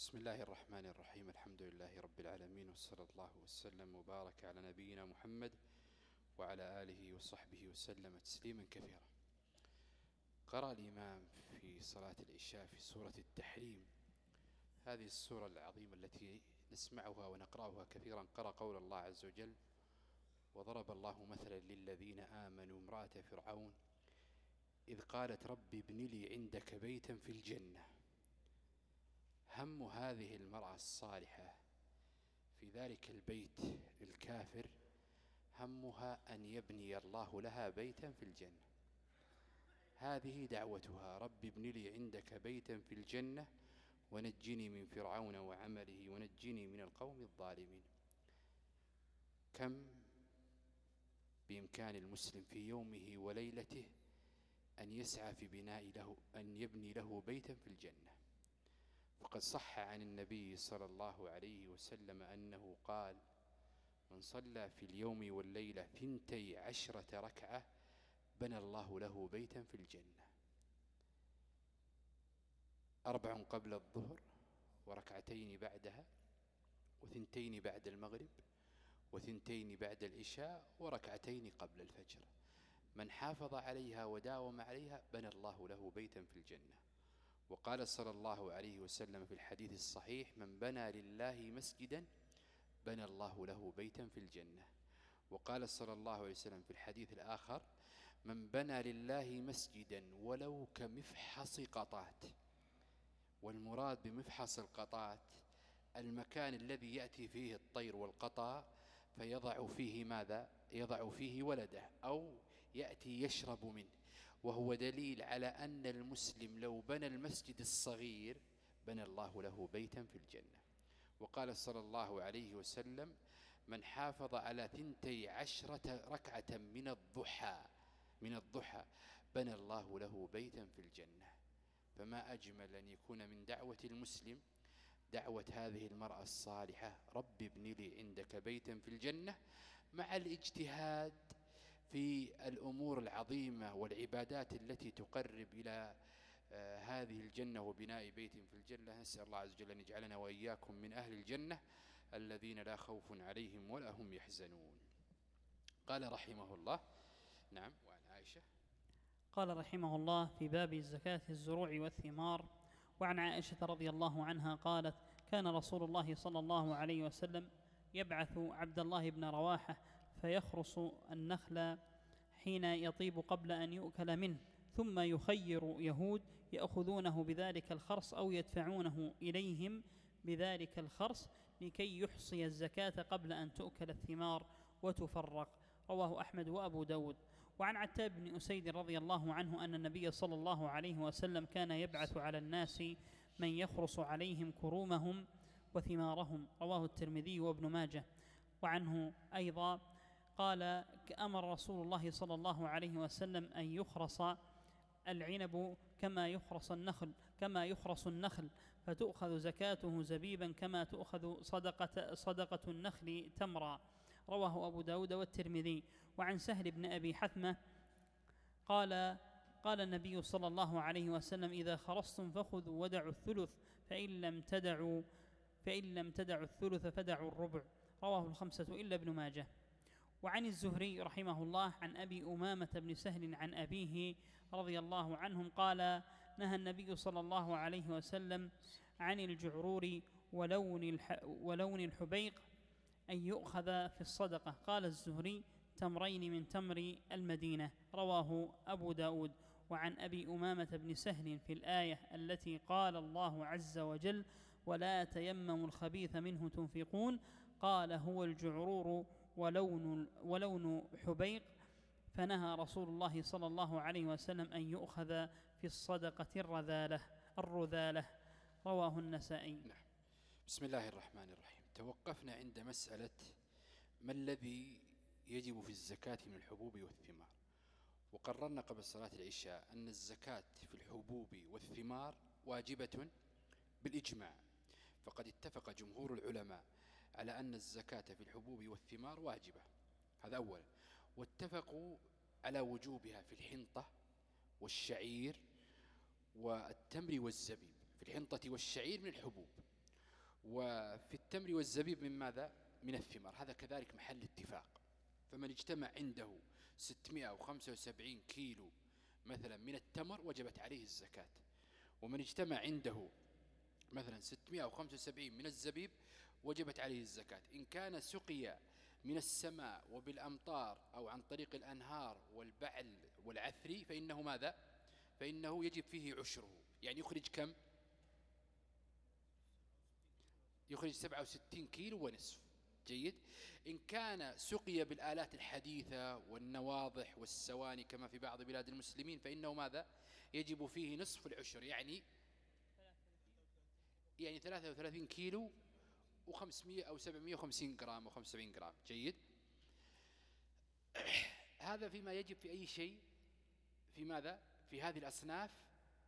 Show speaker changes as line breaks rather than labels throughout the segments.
بسم الله الرحمن الرحيم. الحمد لله رب العالمين وصلى الله وسلم وبارك على نبينا محمد وعلى آله وصحبه وسلم تسليما كثيرا. قرأ الإمام في صلاة العشاء في سورة التحريم. هذه السورة العظيمة التي نسمعها ونقرأها كثيرا. قرأ قول الله عز وجل وضرب الله مثلا للذين آمنوا امرأة فرعون إذ قالت رب ابن لي عندك بيتا في الجنة. هم هذه المرأة الصالحة في ذلك البيت الكافر همها أن يبني الله لها بيتا في الجنة. هذه دعوتها رب ابن لي عندك بيتا في الجنة ونجني من فرعون وعمله ونجني من القوم الظالمين. كم بإمكان المسلم في يومه وليلته أن يسعى في بناء له أن يبني له بيتا في الجنة؟ فقد صح عن النبي صلى الله عليه وسلم أنه قال من صلى في اليوم والليلة ثنتي عشرة ركعة بنى الله له بيتا في الجنة. أربع قبل الظهر وركعتين بعدها وثنتين بعد المغرب وثنتين بعد العشاء وركعتين قبل الفجر. من حافظ عليها وداوم عليها بنى الله له بيتا في الجنة. وقال صلى الله عليه وسلم في الحديث الصحيح من بنى لله مسجدا بنى الله له بيتا في الجنة. وقال صلى الله عليه وسلم في الحديث الآخر من بنى لله مسجدا ولو كمفحص قطات والمراد بمفحص القطات المكان الذي يأتي فيه الطير والقطا فيضع فيه ماذا؟ يضع فيه ولده أو يأتي يشرب منه. وهو دليل على أن المسلم لو بنى المسجد الصغير بنى الله له بيتا في الجنة. وقال صلى الله عليه وسلم من حافظ على ثنتي عشرة ركعة من الضحى من الضحى بنى الله له بيتا في الجنة. فما أجمل أن يكون من دعوة المسلم دعوة هذه المرأة الصالحة رب ابن لي عندك بيتا في الجنة. مع الاجتهاد في الأمور العظيمة والعبادات التي تقرب إلى آه، هذه الجنة وبناء بيت في الجنة. نسأل الله عز وجل أن يجعلنا وإياكم من أهل الجنة الذين لا خوف عليهم ولا هم يحزنون. قال رحمه الله. نعم وعن عائشة.
قال رحمه الله في باب الزكاة الزروع والثمار وعن عائشة رضي الله عنها قالت كان رسول الله صلى الله عليه وسلم يبعث عبد الله بن رواحة فيخرص النخل حين يطيب قبل أن يؤكل منه ثم يخير يهود يأخذونه بذلك الخرص أو يدفعونه إليهم بذلك الخرص لكي يحصي الزكاة قبل أن تؤكل الثمار وتفرق. رواه أحمد وأبو داود. وعن عتاب بن أسيد رضي الله عنه أن النبي صلى الله عليه وسلم كان يبعث على الناس من يخرص عليهم كرومهم وثمارهم. رواه الترمذي وابن ماجه. وعنه أيضا قال أمر رسول الله صلى الله عليه وسلم أن يخرص العنب كما يخرص النخل كما يخرص النخل فتؤخذ زكاته زبيبا كما تؤخذ صدقة, صدقة النخل تمرا. رواه أبو داود والترمذي. وعن سهل بن أبي حثمة قال قال النبي صلى الله عليه وسلم إذا خرصتم فخذوا ودعوا الثلث فإن لم تدعوا فإن لم تدعوا الثلث فدعوا الربع. رواه الخمسة إلا ابن ماجه. وعن الزهري رحمه الله عن أبي أمامة بن سهل عن أبيه رضي الله عنهم قال نهى النبي صلى الله عليه وسلم عن الجعرور ولون, ولون الحبيق أن يؤخذ في الصدقة. قال الزهري تمرين من تمر المدينة. رواه أبو داود. وعن أبي أمامة بن سهل في الآية التي قال الله عز وجل ولا تيمموا الخبيث منه تنفقون. قال هو الجعرور ولون, ولون حبيق فنهى رسول الله صلى الله عليه وسلم أن يؤخذ في الصدقة الرذالة الرذالة. رواه النسائي.
نعم. بسم الله الرحمن الرحيم. توقفنا عند مسألة ما الذي يجب في الزكاة من الحبوب والثمار؟ وقررنا قبل صلاة العشاء أن الزكاة في الحبوب والثمار واجبة بالإجماع. فقد اتفق جمهور العلماء على أن الزكاة في الحبوب والثمار واجبة. هذا أولا واتفقوا على وجوبها في الحنطة والشعير والتمر والزبيب. في الحنطة والشعير من الحبوب. وفي التمر والزبيب من ماذا؟ من الثمار. هذا كذلك محل اتفاق. فمن اجتمع عنده 675 كيلو مثلا من التمر وجبت عليه الزكاة. ومن اجتمع عنده مثلا 675 من الزبيب وجبت عليه الزكاة. إن كان سقي من السماء وبالأمطار أو عن طريق الأنهار والبعل والعثري فإنه ماذا؟ فإنه يجب فيه عشره. يعني يخرج كم؟ يخرج 67 كيلو ونصف. جيد؟ إن كان سقي بالآلات الحديثة والنواضح والسواني كما في بعض بلاد المسلمين فإنه ماذا؟ يجب فيه نصف العشر. يعني يعني 33 كيلو و500 أو 750 جرام أو 75 جرام. جيد؟ هذا فيما يجب في أي شيء؟ في ماذا؟ في هذه الأصناف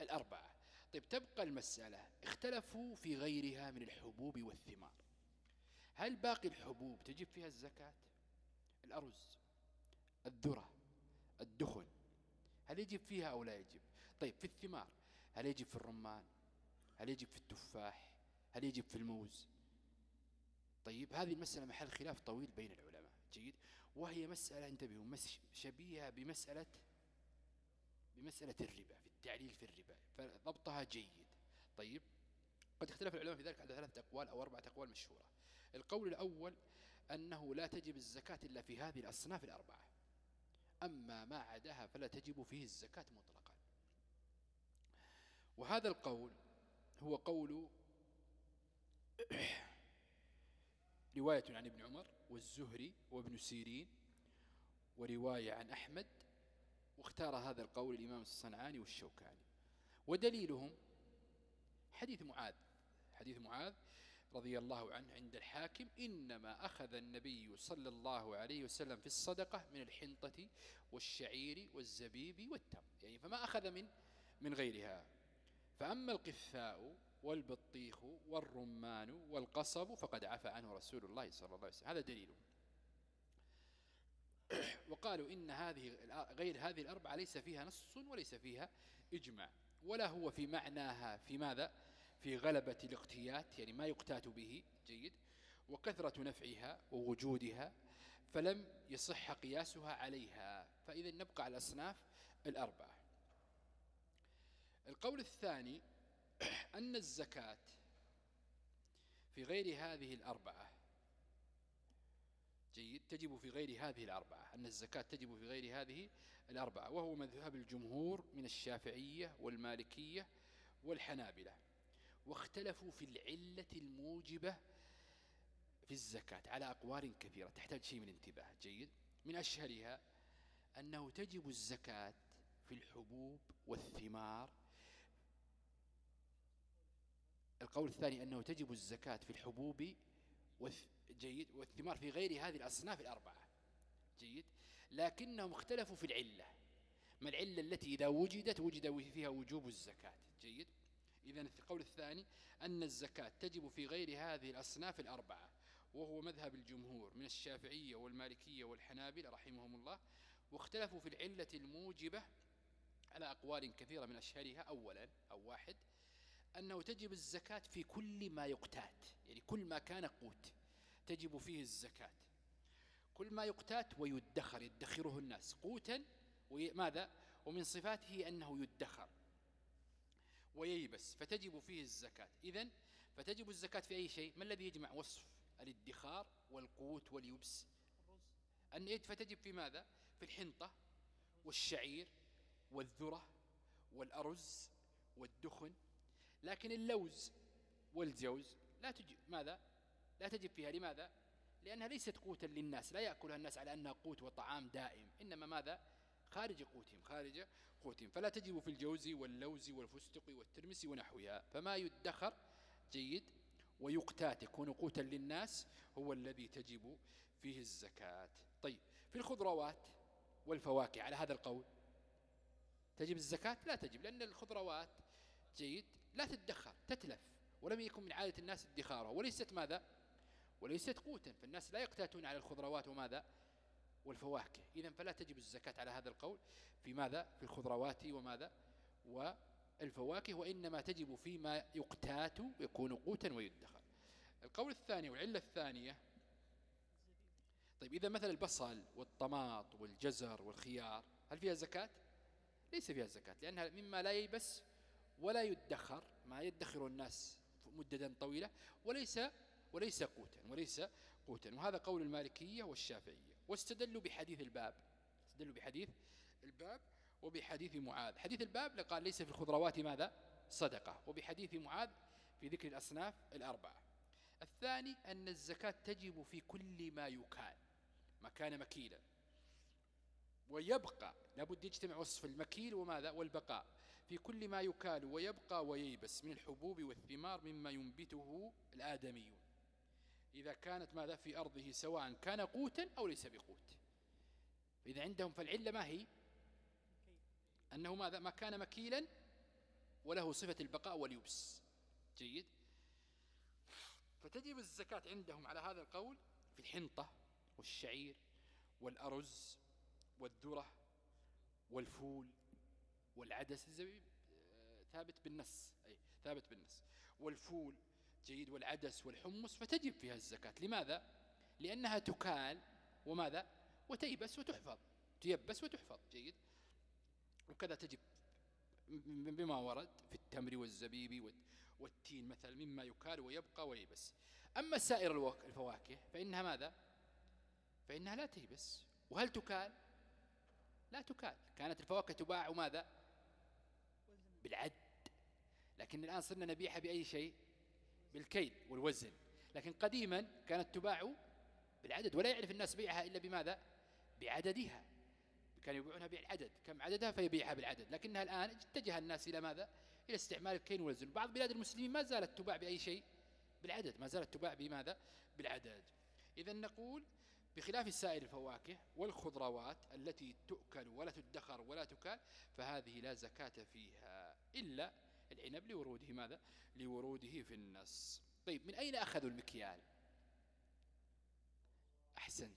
الأربعة. طيب تبقى المسألة. اختلفوا في غيرها من الحبوب والثمار. هل باقي الحبوب تجب فيها الزكاة؟ الأرز الذرة الدخن. هل يجب فيها أو لا يجب؟ طيب في الثمار. هل يجب في الرمان؟ هل يجب في التفاح؟ هل يجب في الموز؟ طيب هذه المسألة محل خلاف طويل بين العلماء جيد؟ وهي مسألة انتبهوا شبيهة بمسألة بمسألة الربا في التعليل في الربا فضبطها جيد. طيب قد اختلف العلماء في ذلك على ثلاثة أقوال أو أربعة أقوال مشهورة. القول الأول أنه لا تجب الزكاة إلا في هذه الأصناف الأربعة. أما ما عداها فلا تجب فيه الزكاة مطلقا. وهذا القول هو قول رواية عن ابن عمر والزهري وابن سيرين ورواية عن أحمد واختار هذا القول الإمام الصنعاني والشوكاني. ودليلهم حديث معاذ. حديث معاذ رضي الله عنه عند الحاكم إنما أخذ النبي صلى الله عليه وسلم في الصدقة من الحنطة والشعير والزبيب والتمر. يعني فما أخذ من من غيرها. فأما القثاء والبطيخ والرمان والقصب فقد عفى عنه رسول الله صلى الله عليه وسلم. هذا دليل. وقالوا إن هذه غير هذه الأربعة ليس فيها نص وليس فيها إجماع ولا هو في معناها في ماذا؟ في غلبة الاقتيات يعني ما يقتات به جيد. وكثرة نفعها ووجودها فلم يصح قياسها عليها. فإذا نبقى على الأصناف الأربعة. القول الثاني أن الزكاة في غير هذه الأربعة جيد تجب في غير هذه الأربعة أن الزكاة تجب في غير هذه الأربعة وهو مذهب الجمهور من الشافعية والمالكية والحنابلة واختلفوا في العلة الموجبة في الزكاة على أقوال كثيرة تحتاج شيء من انتباه جيد. من أشهرها أنه تجب الزكاة في الحبوب والثمار القول الثاني أنه تجب الزكاة في الحبوب جيد والثمار في غير هذه الأصناف الأربعة. جيد. لكنهم اختلفوا في العلة. ما العلة التي إذا وجدت وجد فيها وجوب الزكاة. جيد. إذا القول الثاني أن الزكاة تجب في غير هذه الأصناف الأربعة وهو مذهب الجمهور من الشافعية والمالكية والحنابلة رحمهم الله واختلفوا في العلة الموجبة على أقوال كثيرة من أشهرها أولا أو واحد. أنه تجب الزكاة في كل ما يقتات يعني كل ما كان قوت تجب فيه الزكاة. كل ما يقتات ويدخر يدخره الناس قوتا وماذا ومن صفاته أنه يدخر وييبس فتجب فيه الزكاة. إذن فتجب الزكاة في أي شيء؟ ما الذي يجمع؟ وصف الادخار والقوت واليبس. أن فتجب في ماذا؟ في الحنطة والشعير والذرة والأرز والدخن لكن اللوز والجوز لا تجب ماذا؟ لا تجب فيها. لماذا؟ لأنها ليست قوتا للناس لا يأكلها الناس على أنها قوت وطعام دائم إنما ماذا؟ خارج قوتهم خارج قوتهم. فلا تجب في الجوز واللوز والفستق والترمس ونحوها. فما يدخر جيد ويقتات يكون قوتا للناس هو الذي تجب فيه الزكاة. طيب في الخضروات والفواكه على هذا القول تجب الزكاة؟ لا تجب لأن الخضروات جيد لا تدخر تتلف. ولم يكن من عادة الناس ادخارها وليست ماذا؟ وليست قوتا. فالناس لا يقتاتون على الخضروات وماذا؟ والفواكه. إذا فلا تجب الزكاة على هذا القول في ماذا؟ في الخضروات وماذا؟ والفواكه. وإنما تجب فيما يقتات يكون قوتا ويدخر. القول الثاني والعلة الثانية. طيب إذا مثل البصل والطماط والجزر والخيار هل فيها زكاة؟ ليس فيها زكاة لأنها مما لا ييبس ولا يدخر ما يدخر الناس مدة طويلة وليس وليس قوتا وليس قوتا. وهذا قول المالكية والشافعية. واستدلوا بحديث الباب. استدلوا بحديث الباب وبحديث معاذ. حديث الباب قال ليس في الخضروات ماذا؟ صدقة. وبحديث معاذ في ذكر الأصناف الأربعة. الثاني أن الزكاة تجب في كل ما يكال ما كان مكيلا. ويبقى لابد يجتمع وصف المكيل وماذا؟ والبقاء. في كل ما يكال ويبقى وييبس من الحبوب والثمار مما ينبته الآدميون. إذا كانت ماذا في أرضه سواء كان قوتا أو ليس بقوت. فإذا عندهم فالعلة ما هي؟ أنه ماذا؟ ما كان مكيلا وله صفة البقاء واليبس. جيد. فتجب الزكاة عندهم على هذا القول في الحنطة والشعير والأرز والذرة والفول. والعدس الزبيب ثابت بالنص أي ثابت بالنص. والفول جيد والعدس والحمص فتجب فيها الزكاة. لماذا؟ لأنها تكال. وماذا؟ وتيبس وتحفظ. تيبس وتحفظ. جيد. وكذا تجب بما ورد في التمر والزبيب والتين مثلا مما يكال ويبقى ويبس أما سائر الفواكه فإنها ماذا فإنها لا تيبس وهل تكال لا تكال كانت الفواكه تباع ماذا بالعد. لكن الآن صرنا نبيعها بأي شيء؟ بالكيل والوزن. لكن قديما كانت تباع بالعدد ولا يعرف الناس بيعها إلا بماذا؟ بعددها. كانوا يبيعونها بالعدد. كم عددها؟ فيبيعها بالعدد. لكنها الآن اتجه الناس إلى ماذا؟ إلى استعمال الكيل والوزن. بعض بلاد المسلمين ما زالت تباع بأي شيء؟ بالعدد. ما زالت تباع بماذا؟ بالعدد. إذا نقول بخلاف سائر الفواكه والخضروات التي تؤكل ولا تدخر ولا تكال فهذه لا زكاة فيها. إلا العنب لوروده. ماذا؟ لوروده في النص. طيب من أين أخذوا المكيال؟ أحسنت.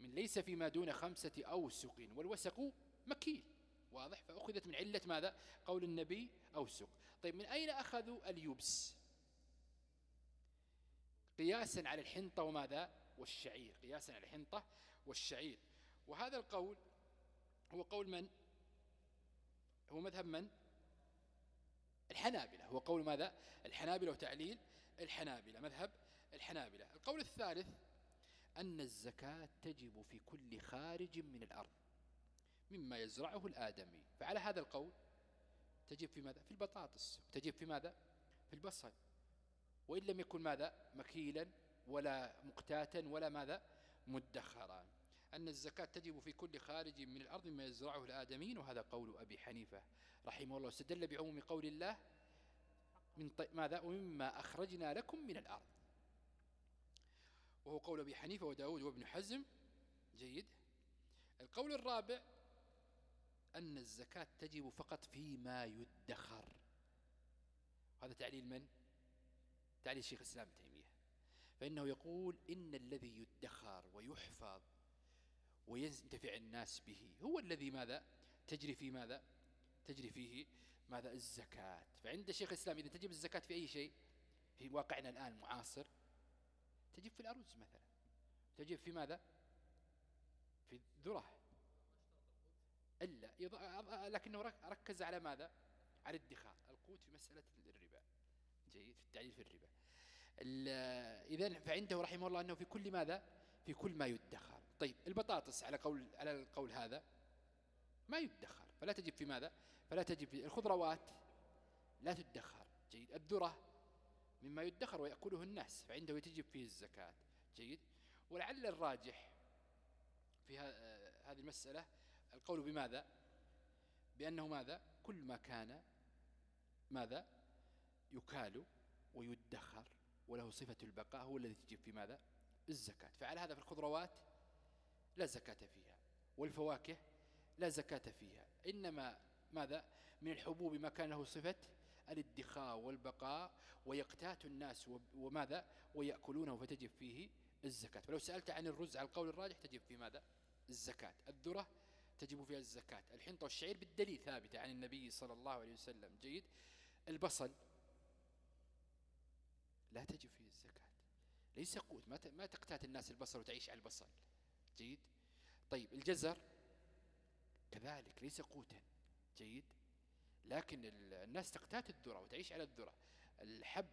من ليس فيما دون خمسة أوسق والوسق مكيل. واضح؟ فأخذت من علة ماذا؟ قول النبي أوسق. طيب من أين أخذوا اليبس؟ قياسا على الحنطة وماذا؟ والشعير. قياسا على الحنطة والشعير. وهذا القول هو قول من؟ هو مذهب من؟ الحنابلة. هو قول ماذا؟ الحنابلة وتعليل الحنابلة مذهب الحنابلة. القول الثالث أن الزكاة تجب في كل خارج من الأرض مما يزرعه الآدمي. فعلى هذا القول تجب في ماذا؟ في البطاطس. تجب في ماذا؟ في البصل. وإن لم يكن ماذا؟ مكيلا ولا مقتاتا ولا ماذا؟ مدخرا. أن الزكاة تجب في كل خارج من الأرض مما يزرعه الآدمين وهذا قول أبي حنيفة رحمه الله. استدل بعموم قول الله من ماذا؟ ومما أخرجنا لكم من الأرض. وهو قول أبي حنيفة وداود وابن حزم. جيد. القول الرابع أن الزكاة تجب فقط فيما يدخر. هذا تعليل من؟ تعليل شيخ الإسلام تيمية. فإنه يقول إن الذي يدخر ويحفظ وينتفع الناس به. هو الذي ماذا؟ تجري في ماذا؟ تجري فيه ماذا؟ الزكاة. فعند شيخ الإسلام إذا تجب الزكاة في أي شيء؟ في واقعنا الآن معاصر. تجب في الأرز مثلا. تجب في ماذا؟ في الذرة. إلا. لكنه ركز على ماذا؟ على الادخار القوت في مسألة الربا. جيد. في التعليل في الربا. إذا فعنده رحمه الله أنه في كل ماذا؟ في كل ما يدخر. طيب البطاطس على قول على القول هذا ما يدخر فلا تجب في ماذا؟ فلا تجب في الخضروات لا تدخر. جيد. الذرة مما يدخر ويأكله الناس فعنده تجب فيه الزكاة. جيد. ولعل الراجح في هذه المسألة القول بماذا؟ بأنه ماذا؟ كل ما كان ماذا؟ يكال ويدخر وله صفة البقاء هو الذي تجب في ماذا؟ الزكاة. فعلى هذا في الخضروات لا زكاة فيها والفواكه لا زكاة فيها. إنما ماذا؟ من الحبوب ما كان له صفة الادخاء والبقاء ويقتات الناس وماذا؟ ويأكلونه فتجب فيه الزكاة. فلو سألت عن الرز على القول الراجح تجب في ماذا؟ الزكاة. الذرة تجب فيها الزكاة. الحنطة والشعير بالدليل ثابتة عن النبي صلى الله عليه وسلم. جيد. البصل لا تجب فيه الزكاة. ليس قوت. ما تقتات الناس البصل وتعيش على البصل. جيد؟ طيب الجزر كذلك ليس قوتا. جيد. لكن الناس تقتات الذرة وتعيش على الذرة. الحب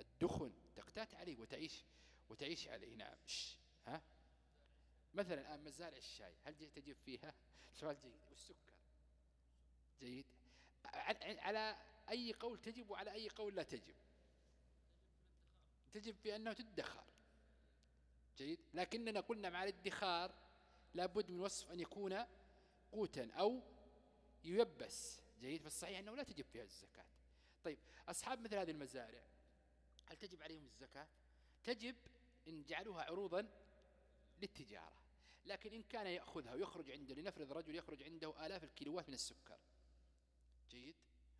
الدخن تقتات عليه وتعيش وتعيش عليه. نعم. ها؟ مثلا الآن مزارع الشاي هل تجب فيها؟ سؤال جيد. والسكر؟ جيد. على أي قول تجب وعلى أي قول لا تجب؟ تجب في أنه تدخر. جيد. لكننا قلنا مع الادخار لابد من وصف أن يكون قوتا أو ييبس. جيد؟ فالصحيح أنه لا تجب فيها الزكاة. طيب أصحاب مثل هذه المزارع هل تجب عليهم الزكاة؟ تجب إن جعلوها عروضا للتجارة. لكن إن كان يأخذها ويخرج عنده لنفرض رجل يخرج عنده آلاف الكيلوات من السكر. جيد؟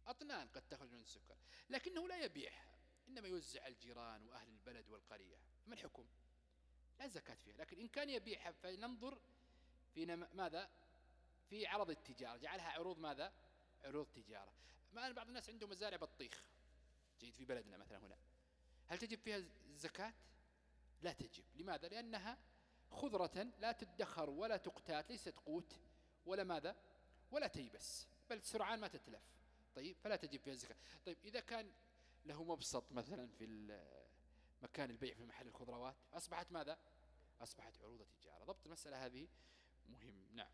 أطنان قد تخرج من السكر. لكنه لا يبيعها إنما يوزع الجيران وأهل البلد والقرية. ما الحكم؟ لا زكاة فيها لكن إن كان يبيعها فننظر في ماذا؟ في عرض التجارة. جعلها عروض ماذا؟ عروض تجارة. ما بعض الناس عنده مزارع بطيخ. جيد في بلدنا مثلا هنا. هل تجب فيها الزكاة لا تجب. لماذا؟ لأنها خضرة لا تدخر ولا تقتات ليست قوت ولا ماذا؟ ولا تيبس بل سرعان ما تتلف. طيب فلا تجب فيها الزكاة طيب إذا كان له مبسط مثلا في مكان البيع في محل الخضروات. أصبحت ماذا؟ أصبحت عروض تجارة. ضبط المسألة هذه مهم. نعم.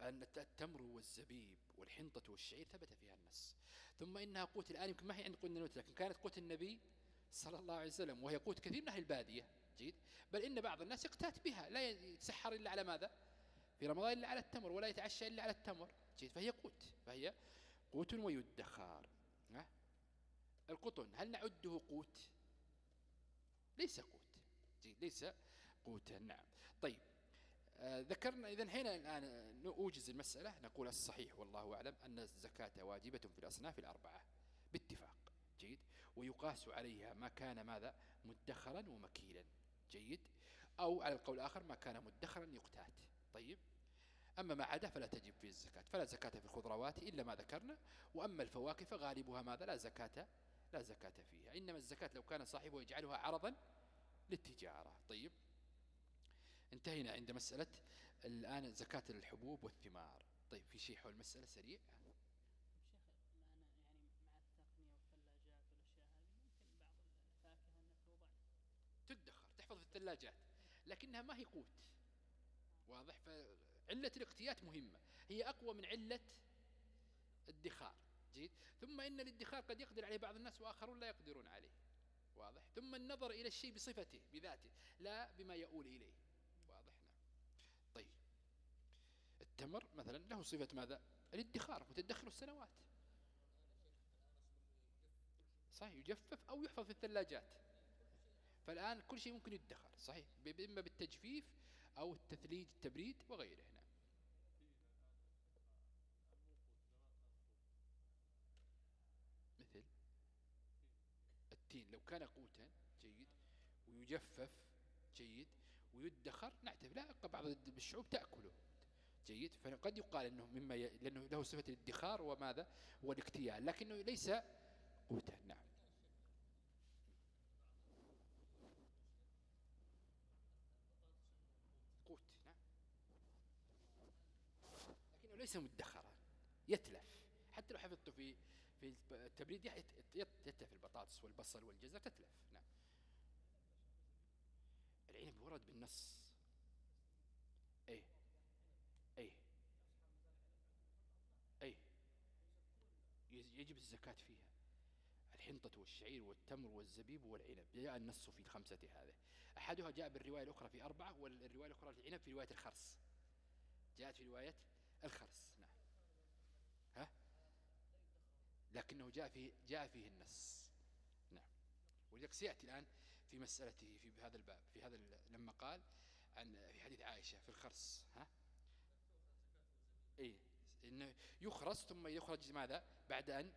أن التمر والزبيب والحنطة والشعير ثبت فيها النص. ثم إنها قوت الآن يمكن ما هي عند قوت لكن كانت قوت النبي صلى الله عليه وسلم وهي قوت كثير من أهل البادية. جيد. بل إن بعض الناس يقتات بها. لا يتسحر إلا على ماذا؟ في رمضان إلا على التمر ولا يتعشى إلا على التمر. جيد. فهي قوت. فهي قوت ويدخار القطن هل نعده قوت؟ ليس قوت. ليس قوتا نعم. طيب آه ذكرنا إذا هنا الآن نوجز المسألة نقول الصحيح والله أعلم أن الزكاة واجبة في الأصناف الأربعة. باتفاق. جيد. ويقاس عليها ما كان ماذا؟ مدخرا ومكيلا. جيد. أو على القول الآخر ما كان مدخرا يقتات. طيب. أما ما عدا فلا تجب فيه الزكاة. فلا زكاة في الخضروات إلا ما ذكرنا. وأما الفواكه فغالبها ماذا؟ لا زكاة لا زكاة فيها. إنما الزكاة لو كان صاحبه يجعلها عرضا للتجارة. طيب انتهينا عند مسألة الآن زكاة الحبوب والثمار. طيب في شيء حول المسألة سريع؟ تدخر تحفظ في الثلاجات لكنها ما هي قوت. واضح؟ فعلة الاقتيات مهمة. هي أقوى من علة الدخار. جيد. ثم إن الادخار قد يقدر عليه بعض الناس وآخرون لا يقدرون عليه. واضح. ثم النظر إلى الشيء بصفته بذاته لا بما يؤول إليه. واضح. نعم. طيب. التمر مثلا له صفة ماذا؟ الادخار متدخر السنوات. صحيح. يجفف أو يحفظ في الثلاجات. فالآن كل شيء ممكن يدخر. صحيح. إما بالتجفيف أو التثليج التبريد وغيره نعم مثل التين لو كان قوتا جيد ويجفف جيد ويدخر نعتبر لا بعض الشعوب تأكله. جيد فقد يقال إنه مما ي... لأنه له صفة الادخار وماذا؟ والاكتيال لكنه ليس قوتا نعم. ليس مدخرا يتلف. حتى لو حفظته في في التبريد يتلف البطاطس والبصل والجزر تتلف. نعم. العنب ورد بالنص. إيه. إيه. إيه. يجب الزكاة فيها. الحنطة والشعير والتمر والزبيب والعنب. جاء النص في الخمسة هذه. أحدها جاء بالرواية الأخرى في أربعة والرواية الأخرى في العنب في رواية الخرس جاءت في رواية الخرس نعم ها لكنه جاء فيه جاء فيه النص. نعم. ولذلك سيأتي الآن في مسألته في هذا الباب في هذا لما قال عن في حديث عائشة في الخرس ها؟ اي إنه يخرس ثم يخرج ماذا؟ بعد أن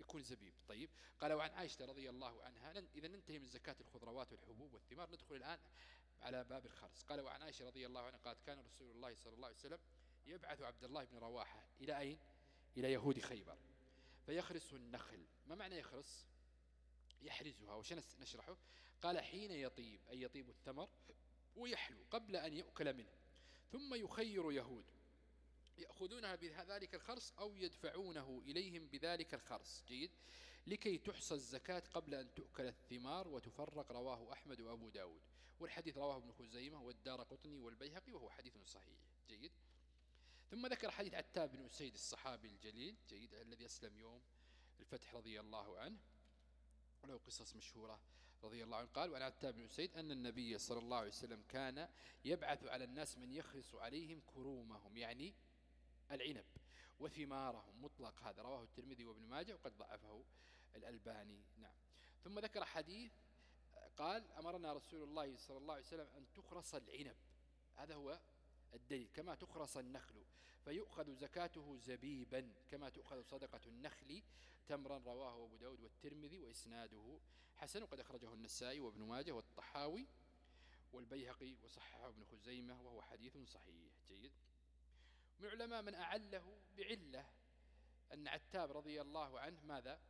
يكون زبيب. طيب. قال وعن عائشة رضي الله عنها إذا ننتهي من زكاة الخضروات والحبوب والثمار ندخل الآن على باب الخرس قال وعن عائشة رضي الله عنها قالت كان رسول الله صلى الله عليه وسلم يبعث عبد الله بن رواحة إلى أين؟ إلى يهود خيبر. فيخرس النخل. ما معنى يخرس؟ يحرزها وش نشرحه؟ قال حين يطيب أي يطيب الثمر ويحلو قبل أن يؤكل منه. ثم يخير يهود. يأخذونها بذلك الخرص أو يدفعونه إليهم بذلك الخرص جيد. لكي تحصى الزكاة قبل أن تؤكل الثمار وتفرق. رواه أحمد وأبو داود. والحديث رواه ابن خزيمة والدار قطني والبيهقي وهو حديث صحيح. جيد. ثم ذكر حديث عتاب بن أسيد الصحابي الجليل جيد الذي أسلم يوم الفتح رضي الله عنه. وله قصص مشهورة رضي الله عنه. قال وعن عتاب بن أسيد أن النبي صلى الله عليه وسلم كان يبعث على الناس من يخرص عليهم كرومهم يعني العنب وثمارهم مطلق هذا. رواه الترمذي وابن ماجه وقد ضعفه الألباني. نعم. ثم ذكر حديث قال أمرنا رسول الله صلى الله عليه وسلم أن تخرص العنب. هذا هو الدليل كما تخرص النخل فيؤخذ زكاته زبيبا كما تؤخذ صدقة النخل تمرا رواه أبو داود والترمذي وإسناده حسن وقد أخرجه النسائي وابن ماجه والطحاوي والبيهقي وصححه ابن خزيمة وهو حديث صحيح. جيد. من من أعله بعلة أن عتاب رضي الله عنه ماذا؟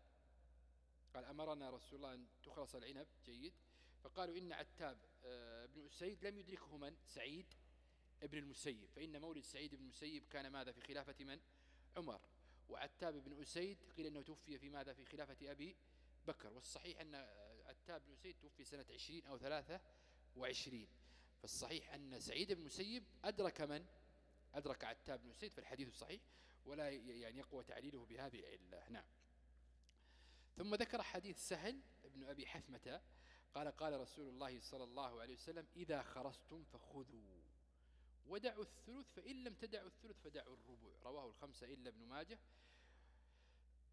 قال أمرنا رسول الله أن تخلص العنب. جيد. فقالوا إن عتاب آه، بن أسيد لم يدركه من؟ سعيد. ابن المسيب فإن مولد سعيد بن المسيب كان ماذا في خلافة من؟ عمر. وعتاب بن أسيد قيل أنه توفي في ماذا في خلافة أبي بكر. والصحيح أن عتاب بن أسيد توفي سنة عشرين أو ثلاثة وعشرين. فالصحيح أن سعيد بن المسيب أدرك من؟ أدرك عتاب بن أسيد في الحديث الصحيح ولا يعني يقوى تعليله بهذه العلة. نعم. ثم ذكر حديث سهل ابن أبي حثمة قال قال رسول الله صلى الله عليه وسلم إذا خرستم فخذوا. ودعوا الثلث فإن لم تدعوا الثلث فدعوا الربع. رواه الخمسة إلا ابن ماجه.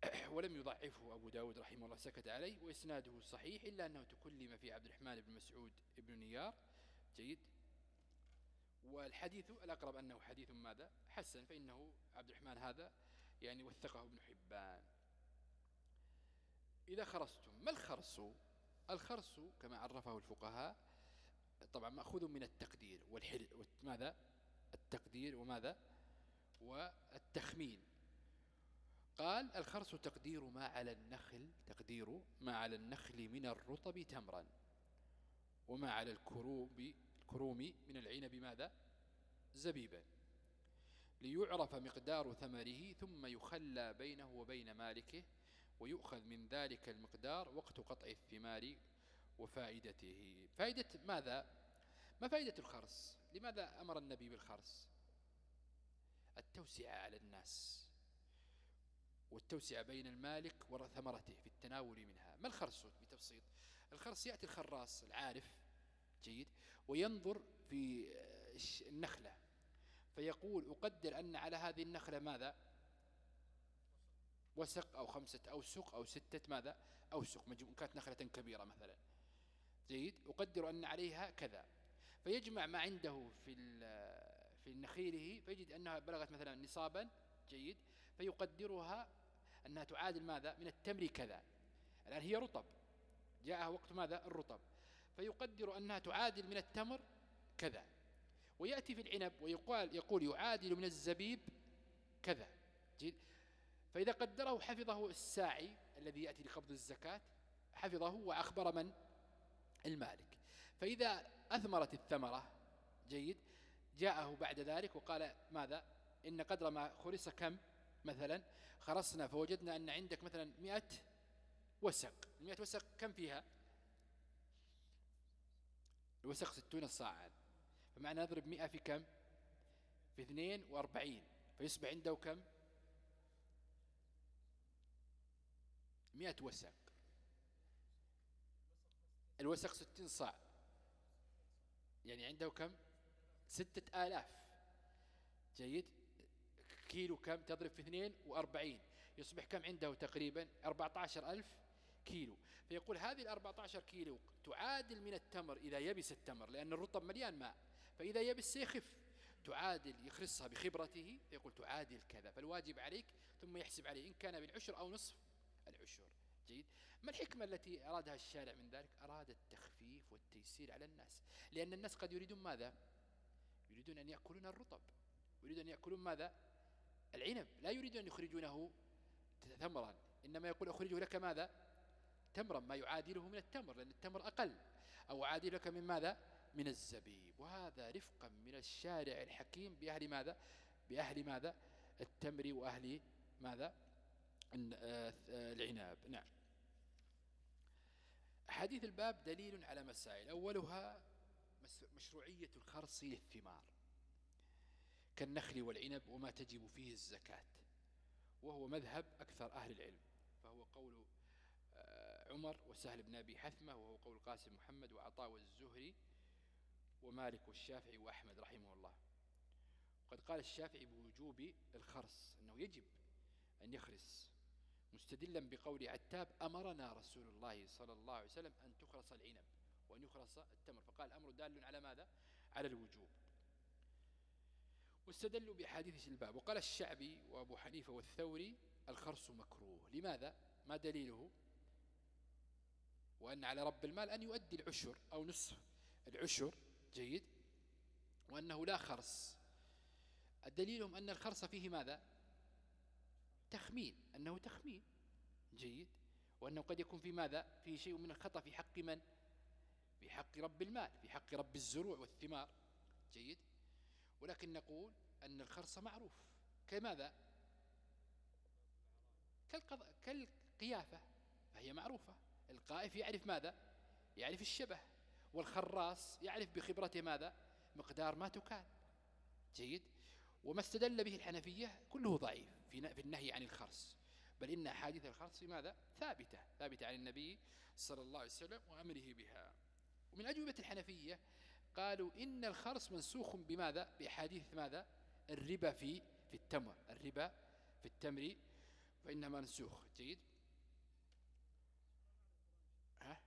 ولم يضعفه أبو داود رحمه الله سكت عليه. وإسناده صحيح إلا أنه تكلم في عبد الرحمن بن مسعود ابن نيار. جيد. والحديث الأقرب أنه حديث ماذا؟ حسن فإنه عبد الرحمن هذا يعني وثقه ابن حبان. إذا خرستم ما الخرس الخرس كما عرفه الفقهاء طبعا مأخوذ من التقدير والحل ماذا؟ التقدير وماذا؟ والتخمين. قال الخرس تقدير ما على النخل تقدير ما على النخل من الرطب تمرا وما على الكروب الكروم من العنب ماذا؟ زبيبا. ليعرف مقدار ثمره ثم يخلى بينه وبين مالكه ويؤخذ من ذلك المقدار وقت قطع الثمار وفائدته. فائدة ماذا؟ ما فائدة الخرس لماذا أمر النبي بالخرس التوسعة على الناس والتوسعة بين المالك وثمرته في التناول منها. ما الخرس بتبسيط؟ الخرس يأتي الخراس العارف جيد وينظر في النخلة. فيقول أقدر أن على هذه النخلة ماذا؟ وسق أو خمسة أوسق أو ستة ماذا؟ أوسق. كانت نخلة كبيرة مثلا. جيد أقدر أن عليها كذا. فيجمع ما عنده في في نخيله فيجد أنها بلغت مثلا نصابا جيد. فيقدرها أنها تعادل ماذا؟ من التمر كذا. الآن هي رطب. جاءها وقت ماذا؟ الرطب. فيقدر أنها تعادل من التمر كذا. ويأتي في العنب ويقال يقول يعادل من الزبيب كذا. جيد. فإذا قدره حفظه الساعي الذي يأتي لقبض الزكاة حفظه وأخبر من؟ المالك. فإذا أثمرت الثمرة جيد جاءه بعد ذلك وقال ماذا؟ إن قدر ما خرص كم؟ مثلا خرصنا فوجدنا أن عندك مثلا مئة وسق. المئة وسق كم فيها؟ الوسق ستون صاعا فمعنى نضرب مئة في كم؟ في اثنين وأربعين. فيصبح عنده كم؟ مئة وسق. الوسق ستين صاع. يعني عنده كم؟ ستة آلاف. جيد. كيلو كم؟ تضرب في اثنين وأربعين. يصبح كم عنده تقريبا؟ أربعة عشر ألف كيلو. فيقول هذه الأربعة عشر كيلو تعادل من التمر إذا يبس التمر لأن الرطب مليان ماء. فإذا يبس سيخف تعادل يخرصها بخبرته. يقول تعادل كذا. فالواجب عليك ثم يحسب عليه إن كان بالعشر أو نصف العشر. جيد. ما الحكمة التي أرادها الشارع من ذلك؟ أراد التخفيف والتيسير على الناس. لأن الناس قد يريدون ماذا؟ يريدون أن يأكلون الرطب. يريدون أن يأكلون ماذا؟ العنب. لا يريدون أن يخرجونه ثمرا إنما يقول أخرجه لك ماذا؟ تمرا. ما يعادله من التمر لأن التمر أقل. أو أعادل لك من ماذا؟ من الزبيب. وهذا رفقا من الشارع الحكيم بأهل ماذا؟ بأهل ماذا؟ التمر وأهل ماذا؟ آه، العناب نعم. حديث الباب دليل على مسائل. أولها مشروعية الخرص للثمار كالنخل والعنب وما تجب فيه الزكاة وهو مذهب أكثر أهل العلم. فهو قول آه، عمر وسهل بن أبي حثمة وهو قول قاسم محمد وعطاء والزهري ومالك والشافعي وأحمد رحمه الله. وقد قال الشافعي بوجوب الخرص أنه يجب أن يخرس مستدلا بقول عتاب أمرنا رسول الله صلى الله عليه وسلم أن تخرص العنب وأن يخرص التمر. فقال الأمر دال على ماذا؟ على الوجوب. واستدلوا بحديث الباب. وقال الشعبي وأبو حنيفة والثوري الخرص مكروه. لماذا؟ ما دليله؟ وأن على رب المال أن يؤدي العشر أو نصف. العشر جيد. وأنه لا خرص. الدليلهم أن الخرص فيه ماذا؟ تخمين أنه تخمين. جيد. وأنه قد يكون في ماذا؟ في شيء من الخطأ في حق من؟ في حق رب المال في حق رب الزروع والثمار. جيد. ولكن نقول أن الخرص معروف. كماذا؟ كالقيافة. فهي معروفة. القائف يعرف ماذا؟ يعرف الشبه. والخراص يعرف بخبرته ماذا؟ مقدار ما تكال. جيد. وما استدل به الحنفية كله ضعيف. في النهي عن الخرص بل إن أحاديث الخرص ماذا؟ ثابتة ثابتة عن النبي صلى الله عليه وسلم وأمره بها. ومن أجوبة الحنفية قالوا إن الخرص منسوخ بماذا؟ بأحاديث ماذا؟ الربا في في التمر. الربا في التمر فإنها منسوخ. جيد؟ ها؟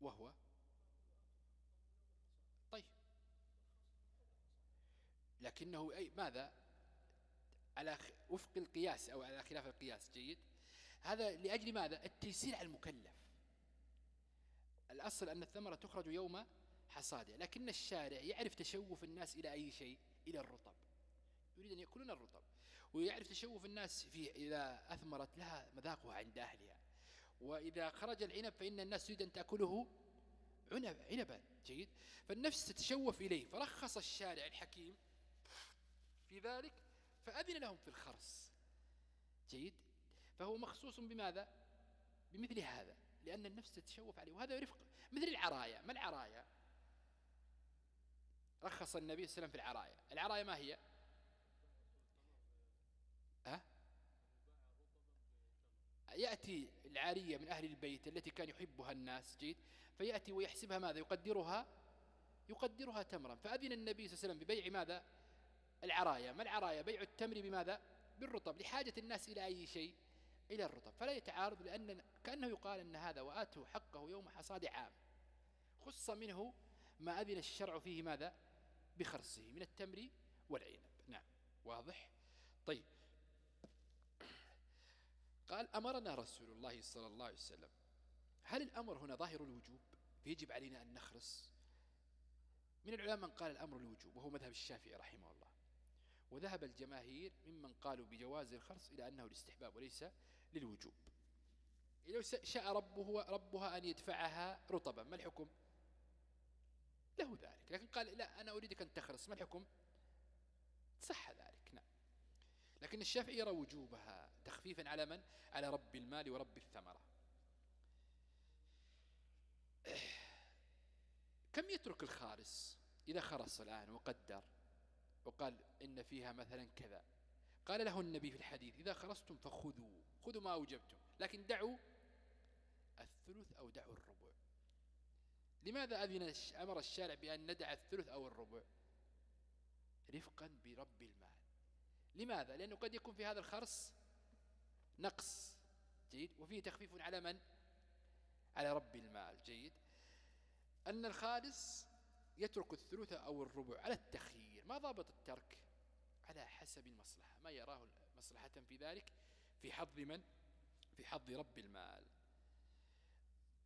وهو؟ طيب. لكنه أي ماذا؟ على وفق القياس أو على خلاف القياس جيد؟ هذا لأجل ماذا؟ التيسير على المكلف. الأصل أن الثمرة تخرج يوم حصاده لكن الشارع يعرف تشوف الناس إلى أي شيء؟ إلى الرطب. يريد أن يأكلون الرطب ويعرف تشوف الناس في إذا أثمرت لها مذاقها عند أهلها. وإذا خرج العنب فإن الناس تريد أن تأكله عنب عنبا جيد؟ فالنفس تتشوف إليه. فرخص الشارع الحكيم في ذلك فأذن لهم في الخرس. جيد؟ فهو مخصوص بماذا؟ بمثل هذا لأن النفس تتشوف عليه وهذا رفق. مثل العرايا ما العرايا؟ رخص النبي صلى الله عليه وسلم في العرايا. العرايا ما هي؟ أه؟ يأتي العارية من أهل البيت التي كان يحبها الناس جيد؟ فيأتي ويحسبها ماذا؟ يقدرها يقدرها تمرا. فأذن النبي صلى الله عليه وسلم ببيع ماذا؟ العرايا ما العرايا بيع التمر بماذا؟ بالرطب لحاجة الناس إلى أي شيء؟ إلى الرطب. فلا يتعارض لأن كأنه يقال أن هذا وآته حقه يوم حصاد عام. خص منه ما أذن الشرع فيه ماذا؟ بخرصه من التمر والعنب. نعم واضح. طيب. قال أمرنا رسول الله صلى الله عليه وسلم. هل الأمر هنا ظاهر الوجوب؟ يجب علينا أن نخرص. من العلماء من قال الأمر الوجوب وهو مذهب الشافعي رحمه الله. وذهب الجماهير ممن قالوا بجواز الخرص إلى أنه الاستحباب وليس للوجوب. لو شاء ربه ربها أن يدفعها رطبا ما الحكم؟ له ذلك. لكن قال لا أنا أريدك أن تخرص ما الحكم؟ صح ذلك نعم. لكن الشافعي يرى وجوبها تخفيفا على من؟ على رب المال ورب الثمرة. كم يترك الخارس إذا خرص الآن وقدر؟ وقال إن فيها مثلا كذا. قال له النبي في الحديث إذا خرصتم فخذوا خذوا ما أوجبتم لكن دعوا الثلث أو دعوا الربع. لماذا أذن أمر الشارع بأن ندع الثلث أو الربع؟ رفقا برب المال. لماذا؟ لأنه قد يكون في هذا الخرص نقص. جيد. وفيه تخفيف على من؟ على رب المال. جيد. أن الخالص يترك الثلث أو الربع على التخيير. ما ضابط الترك على حسب المصلحة. ما يراه مصلحة في ذلك؟ في حظ من؟ في حظ رب المال.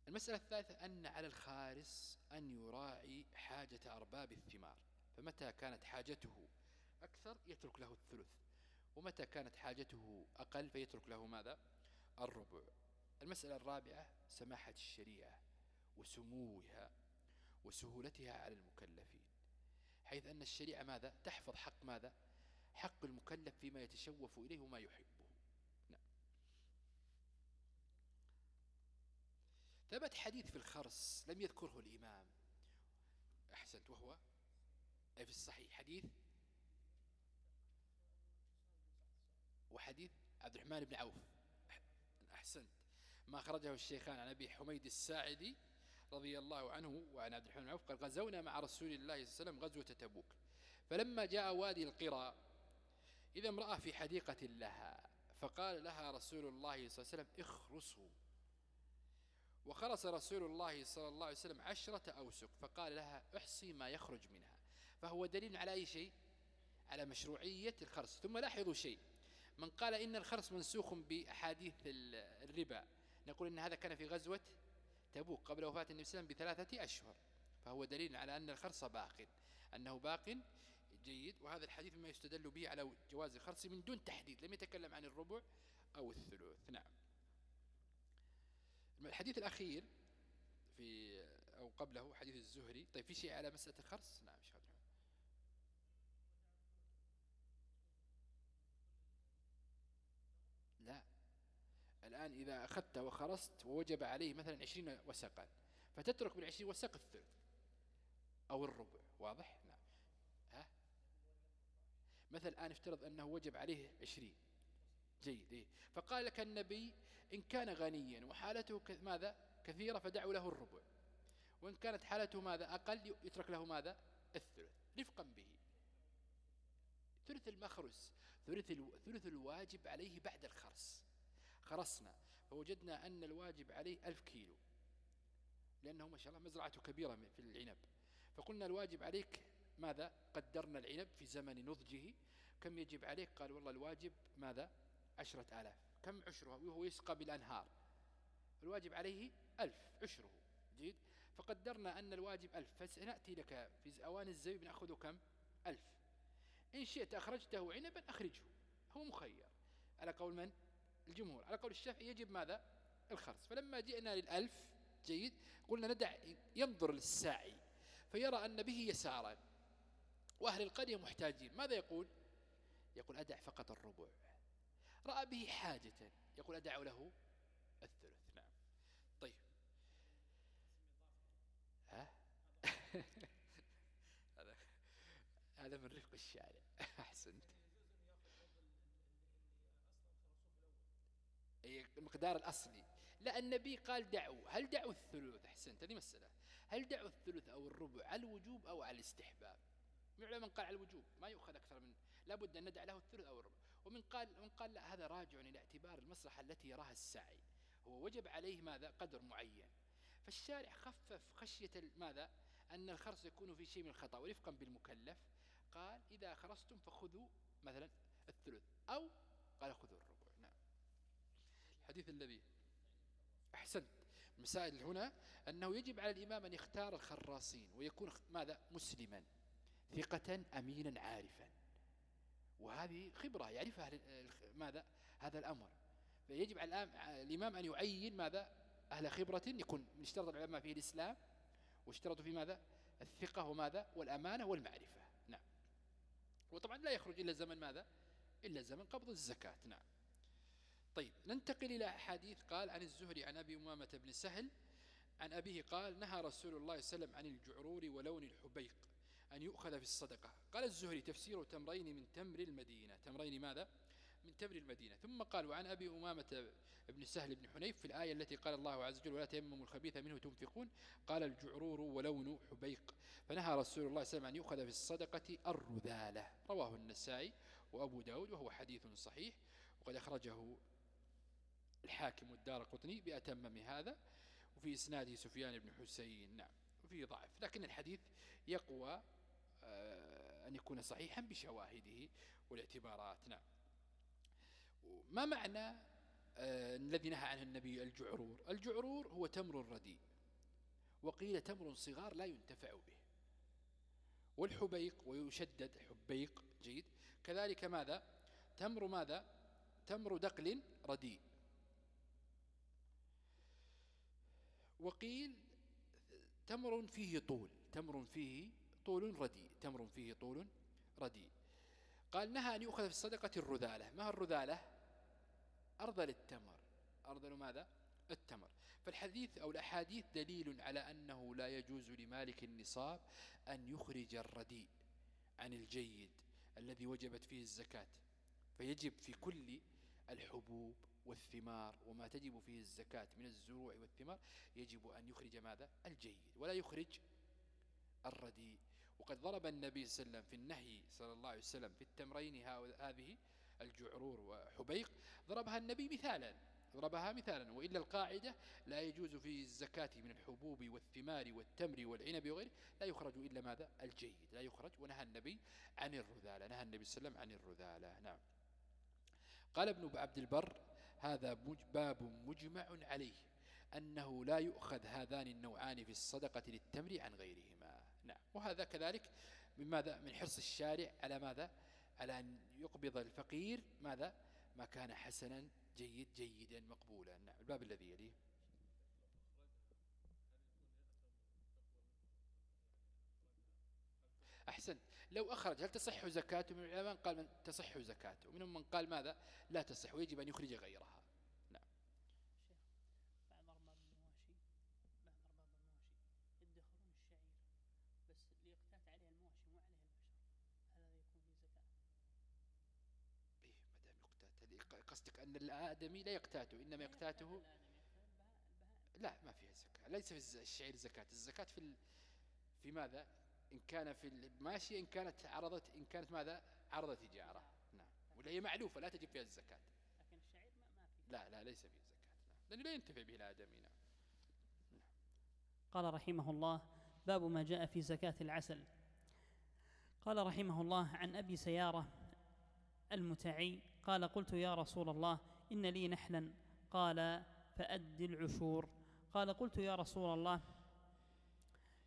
المسألة الثالثة أن على الخارس أن يراعي حاجة أرباب الثمار. فمتى كانت حاجته أكثر يترك له الثلث ومتى كانت حاجته أقل فيترك له ماذا؟ الربع. المسألة الرابعة سماحة الشريعة وسموها وسهولتها على المكلفين حيث أن الشريعة ماذا؟ تحفظ حق ماذا؟ حق المكلف فيما يتشوف إليه وما يحبه. نعم. ثبت حديث في الخرس لم يذكره الإمام. أحسنت وهو؟ أي في الصحيح. حديث؟ وحديث عبد الرحمن بن عوف. أحسنت. ما خرجه الشيخان عن أبي حميد الساعدي رضي الله عنه وعن عبد الرحمن عوف قال غزونا مع رسول الله صلى الله عليه وسلم غزوة تبوك. فلما جاء وادي القرى إذا امرأة في حديقة لها فقال لها رسول الله صلى الله عليه وسلم اخرسوا. وخرس رسول الله صلى الله عليه وسلم عشرة أوسق فقال لها أحصي ما يخرج منها. فهو دليل على أي شيء؟ على مشروعية الخرس. ثم لاحظوا شيء. من قال إن الخرس منسوخ بأحاديث الربا. نقول إن هذا كان في غزوة تبوك قبل وفاة النبي صلى الله عليه وسلم بثلاثة أشهر. فهو دليل على أن الخرص باق أنه باق جيد وهذا الحديث ما يستدل به على جواز الخرص من دون تحديد لم يتكلم عن الربع أو الثلث. نعم. الحديث الأخير في أو قبله حديث الزهري. طيب في شيء على مسألة الخرص؟ نعم لا الآن إذا أخذت وخرست ووجب عليه مثلا عشرين وسقا فتترك بالعشرين وسق الثلث أو الربع واضح؟ نعم ها؟ مثل الآن افترض أنه وجب عليه عشرين. جيد إيه؟ فقال لك النبي إن كان غنيا وحالته ماذا؟ كثيرة فدعوا له الربع. وإن كانت حالته ماذا؟ أقل يترك له ماذا؟ الثلث رفقا به. ثلث المخرس ثلث ثلث الواجب عليه بعد الخرس. خرسنا فوجدنا أن الواجب عليه ألف كيلو لأنه ما شاء الله مزرعته كبيرة في العنب. فقلنا الواجب عليك ماذا؟ قدرنا العنب في زمن نضجه. كم يجب عليك؟ قال والله الواجب ماذا؟ عشرة آلاف. كم عشرها وهو يسقى بالأنهار. الواجب عليه ألف عشره. جيد؟ فقدرنا أن الواجب ألف. فسنأتي لك في أوان الزبيب نأخذ كم؟ ألف. إن شئت أخرجته عنبا أخرجه. هو مخير. على قول من؟ الجمهور. على قول الشافعي يجب ماذا؟ الخرص. فلما جئنا للألف جيد قلنا ندع ينظر للساعي فيرى أن به يسارا وأهل القرية محتاجين. ماذا يقول؟ يقول أدع فقط الربع. رأى به حاجة. يقول أدع له الثلث. نعم. طيب. ها؟ هذا هذا من رفق الشارع. أحسنت. المقدار الأصلي. لا النبي قال دعوا. هل دعوا الثلث؟ أحسنت هذه مسألة. هل دعوا الثلث أو الربع؟ على الوجوب أو على الاستحباب. من من قال على الوجوب ما يؤخذ أكثر من لابد أن ندع له الثلث أو الربع. ومن قال من قال لا هذا راجع إلى اعتبار المصلحة التي يراها الساعي هو وجب عليه ماذا؟ قدر معين. فالشارع خفف خشية ماذا؟ أن الخرص يكون في شيء من الخطأ ورفقا بالمكلف. قال إذا خرصتم فخذوا مثلا الثلث أو قال خذوا الربع. الحديث الذي أحسنت. المسائل هنا أنه يجب على الإمام أن يختار الخراصين ويكون ماذا؟ مسلما ثقة أمينا عارفا. وهذه خبرة يعرفها ماذا؟ هذا الأمر. فيجب على الإمام أن يعين ماذا؟ أهل خبرة يكون من اشترط العلماء فيه الإسلام واشترطوا في ماذا؟ الثقة وماذا؟ والأمانة والمعرفة. نعم. وطبعا لا يخرج إلا زمن ماذا؟ إلا زمن قبض الزكاة. نعم. طيب ننتقل إلى حديث قال عن الزهري عن أبي أمامة بن سهل عن أبيه قال نهى رسول الله صلى الله عليه وسلم عن الجعرور ولون الحبيق أن يؤخذ في الصدقة. قال الزهري تفسير تمرين من تمر المدينة. تمرين ماذا؟ من تمر المدينة. ثم قال وعن أبي أمامة بن سهل بن حنيف في الآية التي قال الله عز وجل ولا تيمموا الخبيث منه تنفقون. قال الجعرور ولون حبيق. فنهى رسول الله صلى الله عليه وسلم أن يؤخذ في الصدقة الرذالة. رواه النسائي وأبو داود وهو حديث صحيح وقد أخرجه الحاكم والدار قطني بأتمم هذا وفي إسناده سفيان بن حسين نعم وفيه ضعف. لكن الحديث يقوى آه، أن يكون صحيحا بشواهده والاعتبارات نعم. ما معنى آه، الذي نهى عنه النبي الجعرور؟ الجعرور هو تمر رديء وقيل تمر صغار لا ينتفع به. والحبيق ويشدد حبيق جيد. كذلك ماذا؟ تمر ماذا؟ تمر دقل رديء وقيل تمر فيه طول تمر فيه طول رديء تمر فيه طول رديء. قال نهى أن يؤخذ في الصدقة الرذالة. ما الرذالة؟ أرذل التمر. أرذل ماذا؟ التمر. فالحديث أو الأحاديث دليل على أنه لا يجوز لمالك النصاب أن يخرج الرديء عن الجيد الذي وجبت فيه الزكاة. فيجب في كل الحبوب والثمار وما تجب فيه الزكاة من الزروع والثمار يجب أن يخرج ماذا؟ الجيد ولا يخرج الرديء. وقد ضرب النبي صلى الله عليه وسلم في النهي صلى الله عليه وسلم في التمرين هذه الجعرور وحبيق ضربها النبي مثالا ضربها مثالا وإلا القاعدة لا يجوز في الزكاة من الحبوب والثمار والتمر والعنب وغيره لا يخرج إلا ماذا؟ الجيد لا يخرج. ونهى النبي عن الرذالة نهى النبي صلى الله عليه وسلم عن الرذالة. نعم. قال ابن عبد البر هذا باب مجمع عليه أنه لا يؤخذ هذان النوعان في الصدقة للتمر عن غيرهما. نعم. وهذا كذلك من ماذا؟ من حرص الشارع على ماذا؟ على أن يقبض الفقير ماذا؟ ما كان حسنا جيد جيدا مقبولا. نعم. الباب الذي يليه. أحسن لو أخرج هل تصح زكاته من العلماء قال من تصح زكاته ومنهم من قال ماذا؟ لا تصح ويجب أن يخرج غيرها. قصدك أن الآدمي لا يقتاته إنما يقتاته لا ما فيها زكاة ليس في الشعير زكاة. الزكاة في في ماذا؟ إن كان في الماشية إن كانت عرضت إن كانت ماذا؟ عرض تجارة. نعم. ولا هي معلوفة لا تجب فيها الزكاة. لكن الشعير ما في. لا لا ليس فيه زكاة. نعم. لأنه لا ينتفع به الآدمي. نعم.
نعم قال رحمه الله باب ما جاء في زكاة العسل. قال رحمه الله عن أبي سيارة المتعي قال قلت يا رسول الله إن لي نحلا. قال فأد العشور. قال قلت يا رسول الله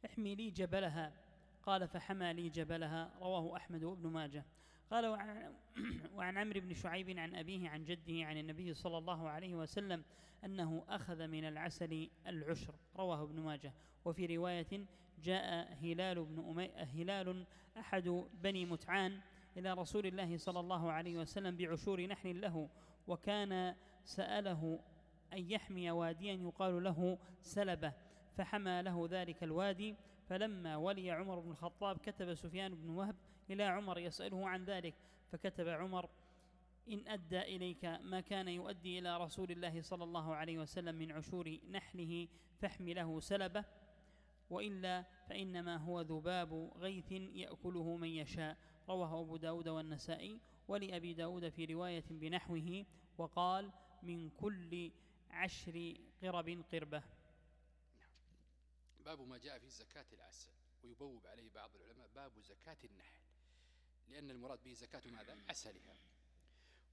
احمي لي جبلها. قال فحمى لي جبلها رواه أحمد وابن ماجه. قال وعن, وعن عمرو بن شعيب عن أبيه عن جده عن النبي صلى الله عليه وسلم أنه أخذ من العسل العشر رواه ابن ماجه. وفي رواية جاء هلال بن أمي هلال أحد بني متعان إلى رسول الله صلى الله عليه وسلم بعشور نحل له وكان سأله أن يحمي واديا يقال له سلبة فحمى له ذلك الوادي فلما ولي عمر بن الخطاب كتب سفيان بن وهب إلى عمر يسأله عن ذلك فكتب عمر إن أدى إليك ما كان يؤدي إلى رسول الله صلى الله عليه وسلم من عشور نحله فاحمله سلبة وإلا فإنما هو ذباب غيث يأكله من يشاء. رواه أبو داود والنسائي ولأبي داود في رواية بنحوه وقال من كل عشر قرب قربة.
باب ما جاء في زكاة العسل ويبوب عليه بعض العلماء باب زكاة النحل. لأن المراد به زكاة ماذا؟ عسلها.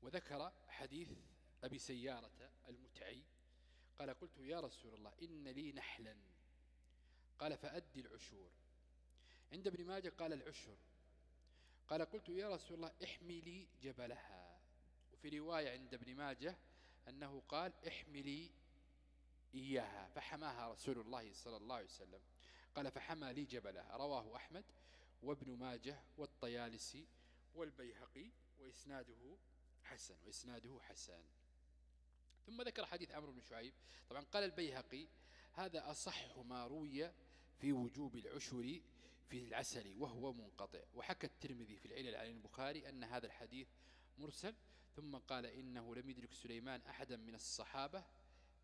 وذكر حديث أبي سيارة المتعي قال قلت يا رسول الله إن لي نحلا. قال فأدي العشور. عند ابن ماجه قال العشر. قال قلت يا رسول الله احملي جبلها. وفي رواية عند ابن ماجه أنه قال احملي إياها فحماها رسول الله صلى الله عليه وسلم. قال فحمى لي جبلها رواه أحمد وابن ماجه والطيالسي والبيهقي وإسناده حسن وإسناده حسن. ثم ذكر حديث عمرو بن شعيب. طبعا قال البيهقي هذا أصح ما روي في وجوب العشر في العسل وهو منقطع. وحكى الترمذي في العلل عن البخاري أن هذا الحديث مرسل ثم قال إنه لم يدرك سليمان أحدا من الصحابة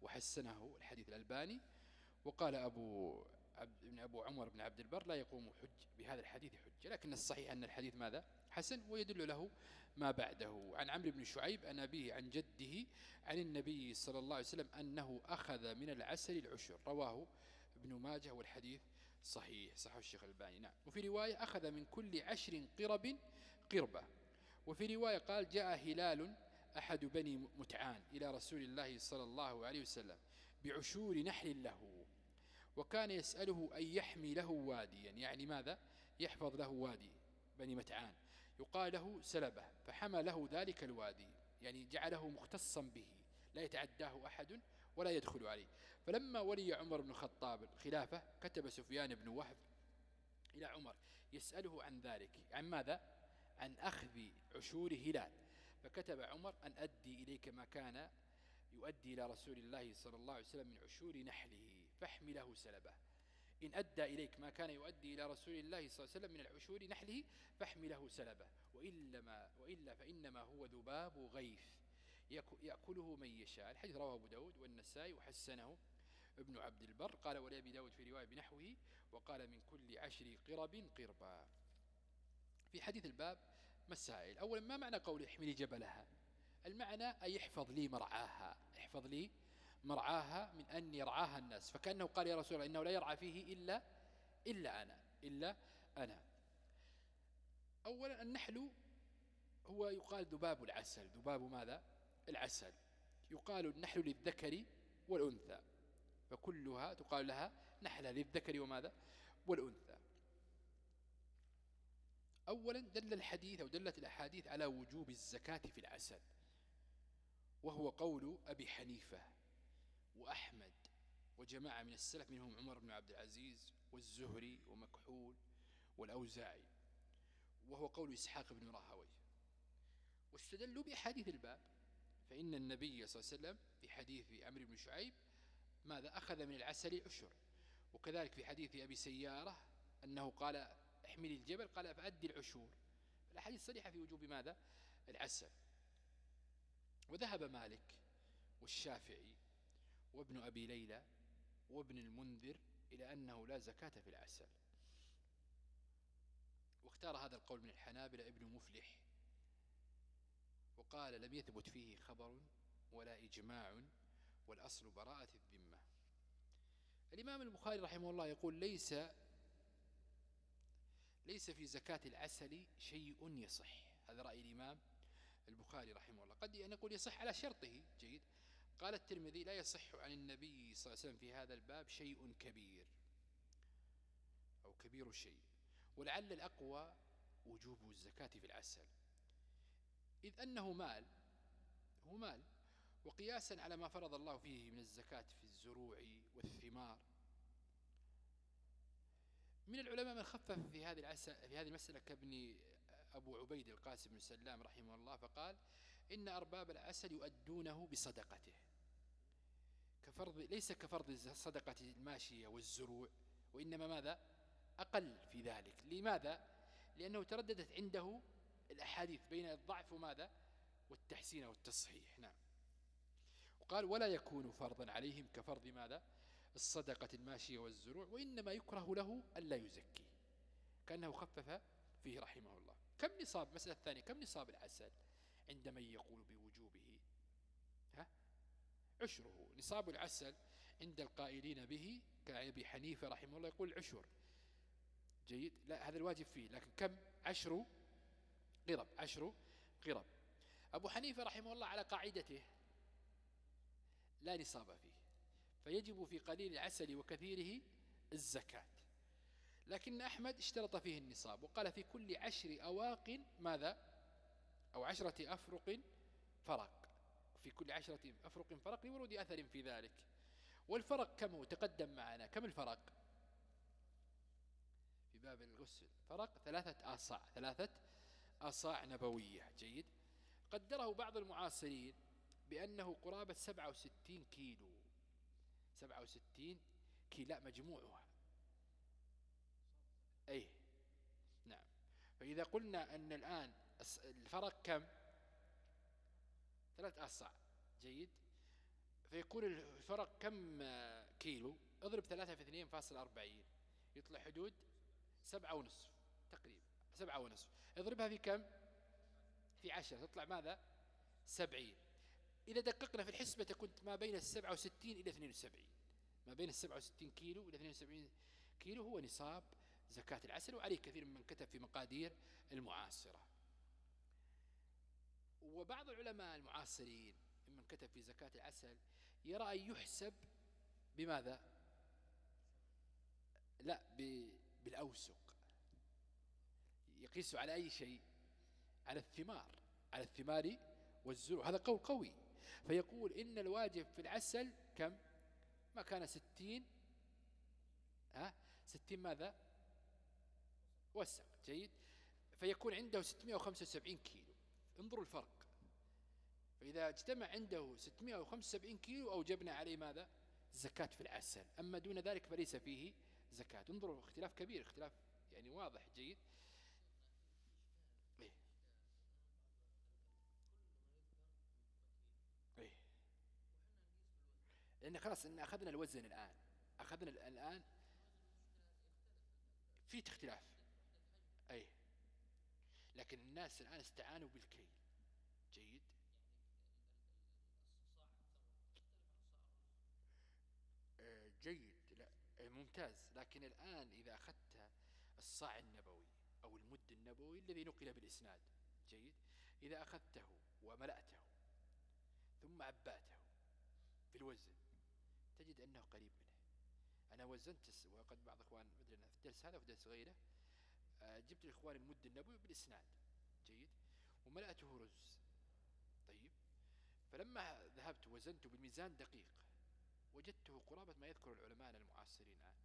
وحسنه الحديث الألباني. وقال أبو ابن أبو عمر بن عبد البر لا يقوم حج بهذا الحديث حجة. لكن الصحيح أن الحديث ماذا؟ حسن ويدل له ما بعده. عن عمرو بن شعيب أن أبيه عن جده عن النبي صلى الله عليه وسلم أنه أخذ من العسل العشر. رواه ابن ماجه والحديث صحيح. صحيح الشيخ الباني نعم. وفي رواية أخذ من كل عشر قرب قربة. وفي رواية قال جاء هلال أحد بني متعان إلى رسول الله صلى الله عليه وسلم بعشور نحل له وكان يسأله أن يحمي له واديا. يعني ماذا؟ يحفظ له وادي بني متعان. يقال له سلبة فحمى له ذلك الوادي يعني جعله مختصا به لا يتعداه أحد ولا يدخل عليه. فلما ولي عمر بن الخطاب الخلافة كتب سفيان بن وهب إلى عمر يسأله عن ذلك عن ماذا؟ عن أخذ عشور هلال. فكتب عمر أن أدي إليك ما كان يؤدي إلى رسول الله صلى الله عليه وسلم من عشور نحله فاحمله سلبه. إن أدى إليك ما كان يؤدي إلى رسول الله صلى الله عليه وسلم من العشور نحله فاحمله سلبه. وإلا, وإلا فإنما هو ذباب غيث يأكله من يشاء. الحديث رواه أبو داود والنسائي وحسنه. ابن عبد البر قال ولأبي داود في رواية بنحوه وقال من كل عشر قرب قربا. في حديث الباب مسائل. أولا ما معنى قول احملي جبلها؟ المعنى أن يحفظ لي مرعاها. احفظ لي مرعاها من أن يرعاها الناس. فكأنه قال يا رسول الله إنه لا يرعى فيه إلا, إلا أنا إلا أنا. أولا النحل هو يقال ذباب العسل. ذباب ماذا؟ العسل. يقال النحل للذكر والأنثى. فكلها تقال لها نحلة للذكر وماذا؟ والأنثى. أولا دل الحديث أو دلت الأحاديث على وجوب الزكاة في العسل وهو قول أبي حنيفة وأحمد وجماعة من السلف منهم عمر بن عبد العزيز والزهري ومكحول والأوزاعي وهو قول إسحاق بن راهوي. واستدلوا بأحاديث الباب فإن النبي صلى الله عليه وسلم في حديث عمرو بن شعيب ماذا أخذ من العسل عشر وكذلك في حديث أبي سيارة أنه قال احملي الجبل قال فأدي العشور. الأحاديث صريحة في وجوب ماذا؟ العسل. وذهب مالك والشافعي وابن أبي ليلى وابن المنذر إلى أنه لا زكاة في العسل. واختار هذا القول من الحنابلة ابن مفلح. وقال لم يثبت فيه خبر ولا إجماع والأصل براءة الذمة. الإمام البخاري رحمه الله يقول ليس ليس في زكاة العسل شيء يصح. هذا رأي الإمام البخاري رحمه الله. قد نقول يصح على شرطه. جيد. قال الترمذي لا يصح عن النبي صلى الله عليه وسلم في هذا الباب شيء كبير أو كبير شيء. ولعل الأقوى وجوب الزكاة في العسل. إذ أنه مال هو مال. وقياسا على ما فرض الله فيه من الزكاة في الزروع والثمار. من العلماء من خفف في هذه في هذه المسألة كابن أبو عبيد القاسم بن سلام رحمه الله فقال إن أرباب العسل يؤدونه بصدقته. كفرض ليس كفرض الصدقة الماشية والزروع وإنما ماذا؟ أقل في ذلك. لماذا؟ لأنه ترددت عنده الأحاديث بين الضعف وماذا؟ والتحسين والتصحيح. نعم. وقال ولا يكون فرضا عليهم كفرض ماذا؟ الصدقة الماشية والزروع وإنما يكره له ألا يزكي. كأنه خفف فيه رحمه الله. كم نصاب؟ مسألة الثانية كم نصاب العسل عند من يقول بوجوبه؟ ها؟ عشره. نصاب العسل عند القائلين به كأبي حنيفة رحمه الله يقول عشر. جيد؟ لا هذا الواجب فيه لكن كم؟ عشر قرب عشر قرب أبو حنيفة رحمه الله على قاعدته لا نصاب فيه. فيجب في قليل العسل وكثيره الزكاة. لكن أحمد اشترط فيه النصاب وقال في كل عشر أواق ماذا؟ أو عشرة أفرق فرق. في كل عشرة أفرق فرق لورود أثر في ذلك. والفرق كم؟ هو تقدم معنا. كم الفرق؟ في باب الغسل. فرق ثلاثة آصاع. ثلاثة آصاع نبوية. جيد. قدره بعض المعاصرين بأنه قرابة 67 كيلو. 67 كيلو لا مجموعها. أي نعم. فإذا قلنا أن الآن الفرق كم؟ ثلاث أصع. جيد. فيكون الفرق كم كيلو؟ اضرب ثلاثة في اثنين فاصل أربعين. يطلع حدود سبعة ونصف تقريبا. سبعة ونصف. اضربها في كم؟ في عشرة. تطلع ماذا؟ سبعين. إذا دققنا في الحسبة تكون ما بين السبعة وستين إلى اثنين وسبعين. ما بين السبعة وستين كيلو إلى اثنين وسبعين كيلو هو نصاب زكاة العسل وعليه كثير من كتب في مقادير المعاصرة. وبعض العلماء المعاصرين ممن كتب في زكاة العسل يرى أن يحسب بماذا؟ لا بالأوسق. يقيس على أي شيء؟ على الثمار على الثمار والزروع. هذا قول قوي. فيقول إن الواجب في العسل كم؟ ما كان ستين؟ ها؟ ستين ماذا؟ وسق جيد. فيكون عنده 675 كيلو. انظروا الفرق. فإذا اجتمع عنده 675 كيلو أوجبنا عليه ماذا؟ زكاة في العسل. أما دون ذلك فليس فيه زكاة. انظروا اختلاف كبير اختلاف يعني واضح جيد إيه. إيه. لأن خلاص إن أخذنا الوزن الآن. أخذنا الآن في اختلاف. أي. لكن الناس الآن استعانوا بالكيل. جيد. آه، جيد. لا. آه، ممتاز. لكن الآن إذا أخذت الصاع النبوي أو المد النبوي الذي نقل بالإسناد. جيد. إذا أخذته وملأته ثم عباته في الوزن تجد أنه قريب منه. أنا وزنت وقد بعض أخوان في الدرس هذا وفي درس غيره آه، جبت الإخوان المد النبوي بالإسناد. جيد. وملأته رز. طيب. فلما ذهبت وزنته بالميزان دقيق وجدته قرابة ما يذكر العلماء المعاصرين الآن.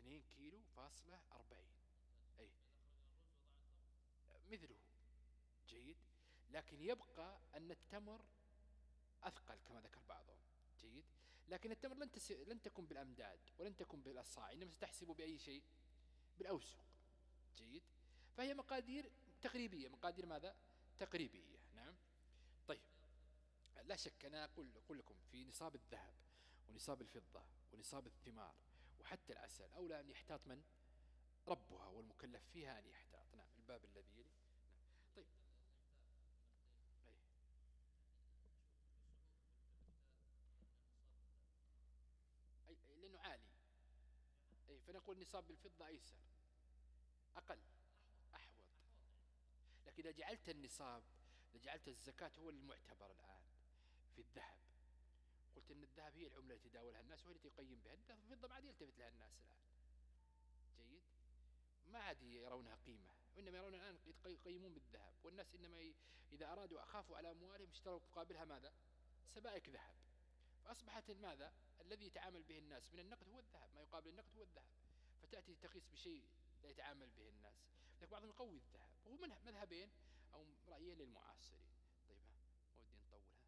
2 كيلو فاصلة 40 أي. مثله. جيد. لكن يبقى أن التمر أثقل كما ذكر بعضهم. جيد. لكن التمر لن, تس... لن تكون بالأمداد ولن تكون بالأصاع إنما ستحسب بأي شيء بالأوسق. جيد؟ فهي مقادير تقريبية. مقادير ماذا؟ تقريبية. نعم. طيب. لا شك أنا أقول, أقول لكم في نصاب الذهب ونصاب الفضة ونصاب الثمار وحتى العسل أولى أن يحتاط من؟ ربها والمكلف فيها أن يحتاط. نعم. الباب الذي يلي نعم. طيب أي. أي لأنه عالي أي فنقول نصاب بالفضة أيسر. أقل أحوط. لكن إذا جعلت النصاب إذا جعلت الزكاة هو المعتبر الآن في الذهب. قلت إن الذهب هي العملة التي يتداولها الناس وهي التي يقيم بها. الفضة ما عاد يلتفت لها الناس الآن. جيد؟ ما عاد يرونها قيمة وإنما يرون الآن يقيمون بالذهب. والناس إنما إذا أرادوا أخافوا على أموالهم اشتروا مقابلها ماذا؟ سبائك ذهب. فأصبحت ماذا الذي يتعامل به الناس من النقد هو الذهب. ما يقابل النقد هو الذهب. فتأتي تقيس بشيء لا يتعامل به الناس. لكن بعضهم يقوي الذهب. وهو مذهبين أو رأيين للمعاصرين. طيب ها ودي نطولها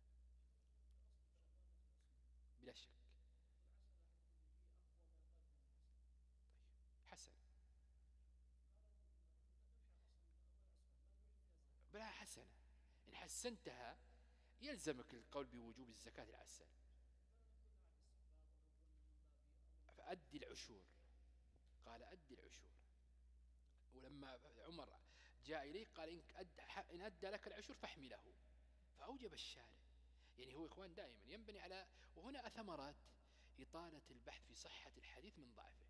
بلا شك. طيب حسن. بلا حسنة إن حسنتها يلزمك القول بوجوب الزكاة العسل. فأدي العشور. قال أدي العشور. ولما عمر جاء إليه قال إن أدى, إن أدى لك العشور فاحمله. فأوجب الشارع. يعني هو إخوان دائما ينبني على وهنا ثمرات إطالة البحث في صحة الحديث من ضعفه.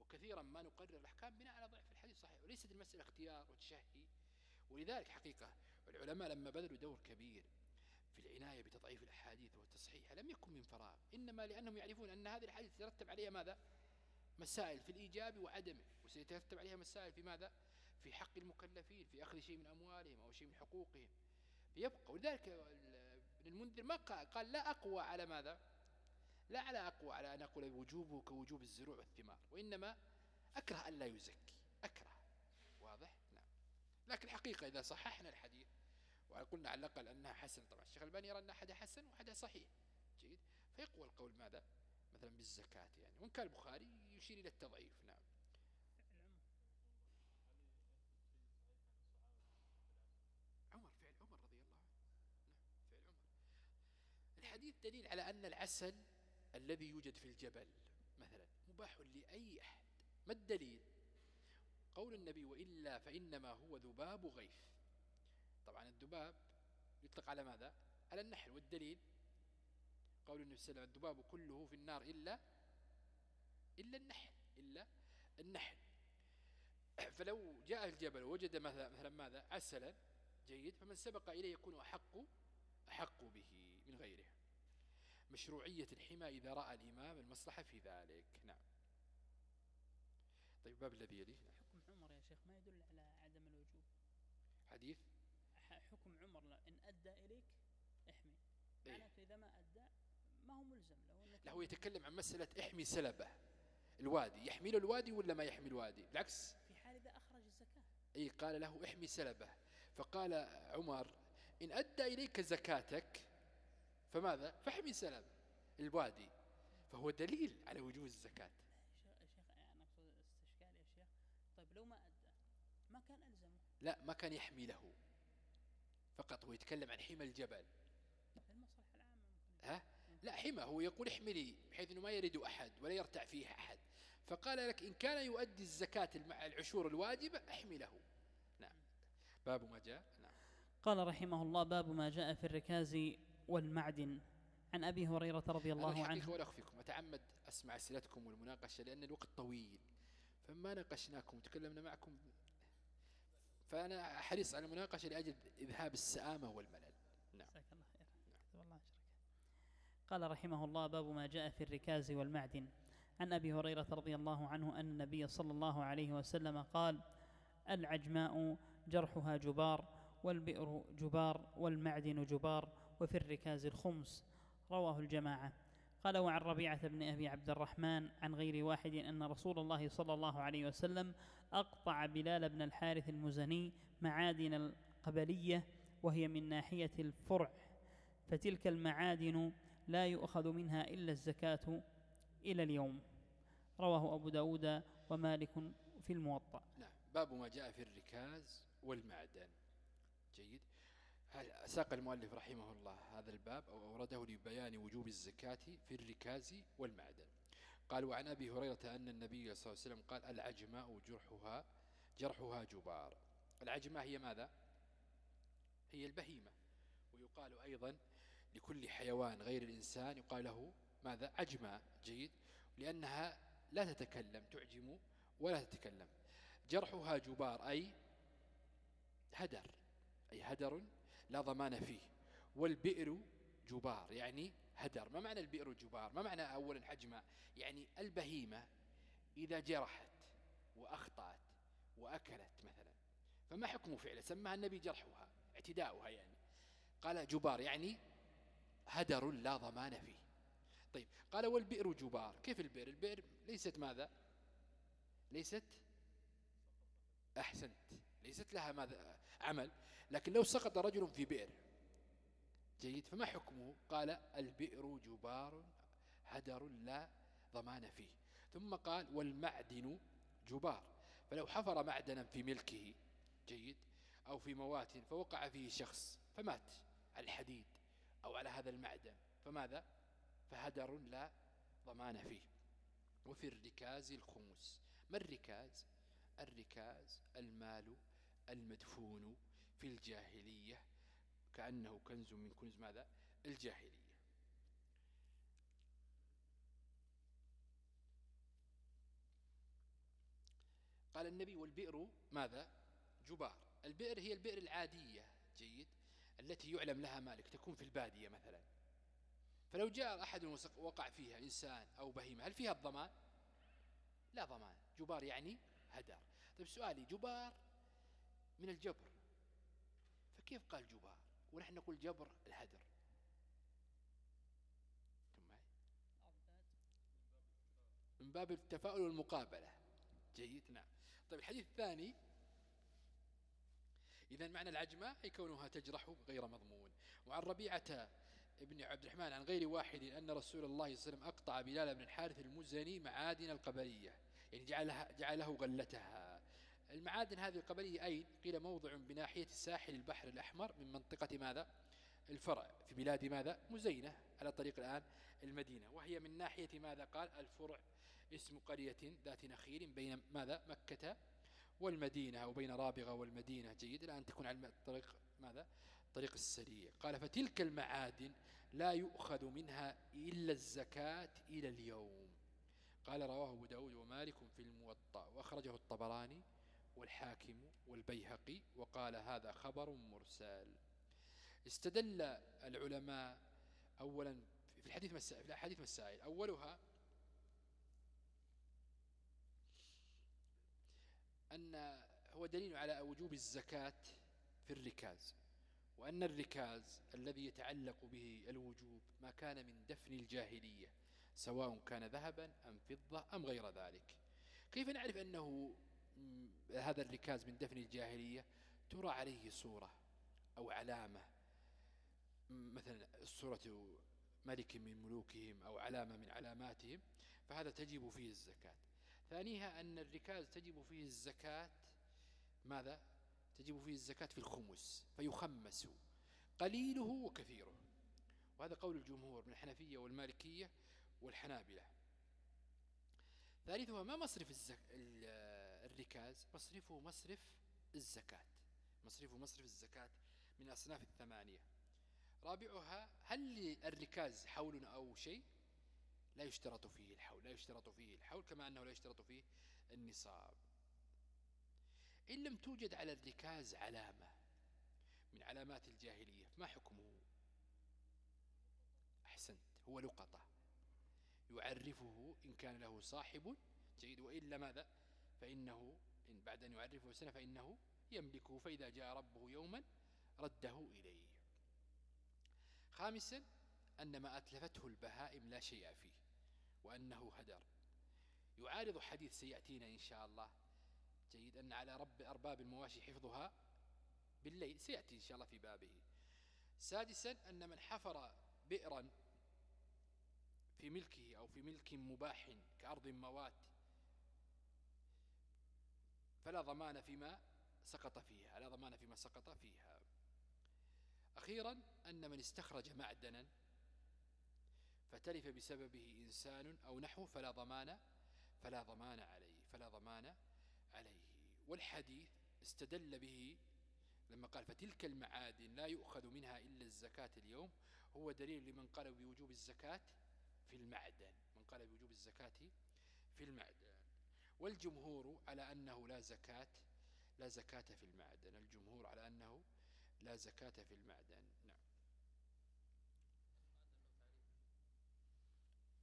وكثيرا ما نقرر الأحكام بناء على ضعف الحديث صحيح وليست المسألة اختيار وتشهي. ولذلك حقيقة العلماء لما بذلوا دور كبير العناية بتضعيف الأحاديث وتصحيحها لم يكن من فراغ إنما لأنهم يعرفون أن هذه الحديث يترتب عليها ماذا؟ مسائل في الإيجاب وعدمه وسيترتب عليها مسائل في ماذا؟ في حق المكلفين في أخذ شيء من أموالهم أو شيء من حقوقهم. فيبقى ولذلك ابن المنذر ما قال لا أقوى على ماذا؟ لا على أقوى على أن أقول وجوبه كوجوب الزروع والثمار وإنما أكره أن لا يزكي أكره. واضح؟ نعم. لكن الحقيقة إذا صححنا الحديث وقلنا على الأقل أنها حسن طبعا الشيخ الباني يرى أن أحدها حسن وأحدها صحيح. جيد. فيقوى القول ماذا؟ مثلا بالزكاة يعني. وإن كان البخاري يشير إلى التضعيف. نعم. عمر فعل عمر رضي الله عنه. نعم فعل عمر. الحديث دليل على أن العسل الذي يوجد في الجبل مثلا مباح لأي أحد. ما الدليل؟ قول النبي وإلا فإنما هو ذباب غيث. طبعا الذباب يطلق على ماذا؟ على النحل والدليل. قول النبي صلى الله عليه وسلم الذباب كله في النار إلا إلا النحل إلا النحل. فلو جاء الجبل ووجد مثلا, مثلا ماذا؟ عسلا جيد فمن سبق إليه يكون أحق أحق به من غيره. مشروعية الحمى إذا رأى الإمام المصلحة في ذلك. نعم. طيب باب الذي يليه.
حكم عمر يا شيخ ما يدل على عدم الوجوب؟
حديث
حكم عمر إن أدى إليك احمي
إيه.
معناته إذا ما أدى ما هو ملزم
لا هو يتكلم عن مسألة إحمي سلبة الوادي يحمل الوادي ولا ما يحمي الوادي؟ بالعكس
في حال إذا أخرج الزكاة.
أي قال له إحمي سلبة. فقال عمر إن أدى إليك زكاتك فماذا؟ فاحمي سلب الوادي. فهو دليل على وجوب الزكاة.
شيخ شيخ أنا أقصد استشكال يا شيخ. طيب لو ما أدى ما كان ألزمه؟
لا ما كان يحمي له. فقط هو يتكلم عن حمى الجبل. ها؟ لا حمى هو يقول احملي بحيث إنه ما يرد أحد ولا يرتع فيه أحد. فقال لك إن كان يؤدي الزكاة المع العشور الواجبة أحمله. نعم. باب ما جاء. نعم.
قال رحمه الله باب ما جاء في الركاز والمعدن. عن أبي هريرة رضي الله عنه.
ولا أخفيكم أتعمد أسمع أسئلتكم والمناقشة لأن الوقت طويل. فما ناقشناكم؟ وتكلمنا معكم. فأنا حريص على المناقشة لأجل إذهاب السآمة والملل نعم
جزاك الله خير كتب الله أجرك قال رحمه الله باب ما جاء في الركاز والمعدن. عن أبي هريرة رضي الله عنه أن النبي صلى الله عليه وسلم قال العجماء جرحها جبار والبئر جبار والمعدن جبار وفي الركاز الخمس. رواه الجماعة. قال وعن ربيعة بن أبي عبد الرحمن عن غير واحد أن رسول الله صلى الله عليه وسلم أقطع بلال بن الحارث المزني معادن القبلية وهي من ناحية الفرع. فتلك المعادن لا يؤخذ منها إلا الزكاة إلى اليوم. رواه أبو داود ومالك في الموطأ.
نعم باب ما جاء في الركاز والمعدن. جيد. ساق المؤلف رحمه الله هذا الباب أو أورده لبيان وجوب الزكاة في الركاز والمعدن. قال وعن أبي هريرة أن النبي صلى الله عليه وسلم قال العجماء جرحها جرحها جبار العجماء هي ماذا؟ هي البهيمة. ويقال أيضا لكل حيوان غير الإنسان يقال له ماذا؟ عجماء جيد. لأنها لا تتكلم تعجم ولا تتكلم. جرحها جبار أي هدر أي هدر لا ضمان فيه. والبئر جبار يعني هدر. ما معنى البئر جبار؟ ما معنى أولا حجمة يعني البهيمة إذا جرحت وأخطأت وأكلت مثلا. فما حكم فعله؟ سماها النبي جرحها اعتداؤها يعني. قال جبار يعني هدر لا ضمان فيه. طيب قال والبئر جبار. كيف البئر؟ البئر ليست ماذا؟ ليست أحسنت. ليست لها ماذا؟ عمل. لكن لو سقط رجل في بئر. جيد. فما حكمه؟ قال البئر جبار هدر لا ضمان فيه. ثم قال والمعدن جبار. فلو حفر معدنا في ملكه جيد أو في موات فوقع فيه شخص فمات. الحديد. أو على هذا المعدن. فماذا؟ فهدر لا ضمان فيه. وفي الركاز الخمس. ما الركاز؟ الركاز المال المدفون في الجاهلية. كأنه كنز من كنز ماذا؟ الجاهلية. قال النبي والبئر ماذا؟ جبار. البئر هي البئر العادية. جيد. التي يعلم لها مالك تكون في البادية مثلا. فلو جاء أحد وقع فيها إنسان أو بهيمة هل فيها الضمان؟ لا ضمان. جبار يعني هدر. طيب سؤالي جبار من الجبر. فكيف قال جبار؟ ونحن نقول جبر الهدر؟ من باب التفاؤل والمقابلة. جيد نعم. طيب الحديث الثاني إذا معنى العجمة أي كونها تجرح غير مضمون. وعن ربيعة ابن عبد الرحمن عن غير واحد أن رسول الله صلى الله عليه وسلم أقطع بلال بن الحارث المزني معادن القبلية يعني جعلها جعله غلتها. المعادن هذه القبلية أين؟ قيل موضع بناحية ساحل البحر الأحمر من منطقة ماذا؟ الفرع. في بلاد ماذا؟ مزينة على طريق الآن المدينة. وهي من ناحية ماذا؟ قال الفرع. اسم قرية ذات نخيل بين ماذا؟ مكة والمدينة أو بين رابغة والمدينة. جيد. الآن تكون على الطريق ماذا؟ طريق السريع. قال فتلك المعادن لا يؤخذ منها إلا الزكاة إلى اليوم. قال رواه أبو داود ومالك في الموطأ. وأخرجه الطبراني والحاكم والبيهقي. وقال هذا خبر مرسل. استدل العلماء أولا في الحديث في الأحاديث مسائل أولها أن هو دليل على وجوب الزكاة في الركاز وأن الركاز الذي يتعلق به الوجوب ما كان من دفن الجاهلية سواء كان ذهبا أم فضة أم غير ذلك. كيف نعرف أنه هذا الركاز من دفن الجاهلية؟ ترى عليه صورة أو علامة مثلا صورة ملك من ملوكهم أو علامة من علاماتهم فهذا تجب فيه الزكاة. ثانيها أن الركاز تجب فيه الزكاة ماذا؟ تجب فيه الزكاة في الخمس فيخمس. قليله وكثيره. وهذا قول الجمهور من الحنفية والمالكية والحنابلة. ثالثها ما مصرف الزك... الركاز؟ مصرفه مصرف الزكاة. مصرفه مصرف الزكاة من أصناف الثمانية. رابعها هل للركاز حول أو شيء؟ لا يشترط فيه الحول لا يشترط فيه الحول كما أنه لا يشترط فيه النصاب. إن لم توجد على الركاز علامة من علامات الجاهلية ما حكمه؟ أحسنت هو لقطة. يعرفه إن كان له صاحب جيد وإلا ماذا؟ فإنه إن بعد أن يعرفه سنة فإنه يملكه فإذا جاء ربه يوما رده إليه. خامسا أن ما أتلفته البهائم لا شيء فيه. وأنه هدر. يعارض حديث سيأتينا إن شاء الله. جيد أن على رب أرباب المواشي حفظها بالليل. سيأتي إن شاء الله في بابه. سادسا أن من حفر بئرا في ملكه أو في ملك مباح كأرض موات فلا ضمان فيما سقط فيها لا ضمان فيما سقط فيها. أخيرا أن من استخرج معدنا فتلف بسببه إنسان أو نحو فلا ضمان فلا ضمان عليه فلا ضمان عليه. والحديث استدل به لما قال فتلك المعادن لا يؤخذ منها إلا الزكاة اليوم. هو دليل لمن قال بوجوب الزكاة في المعدن. من قال بوجوب الزكاة في المعدن. والجمهور على أنه لا زكاة لا زكاة في المعدن. الجمهور على أنه لا زكاة في المعدن نعم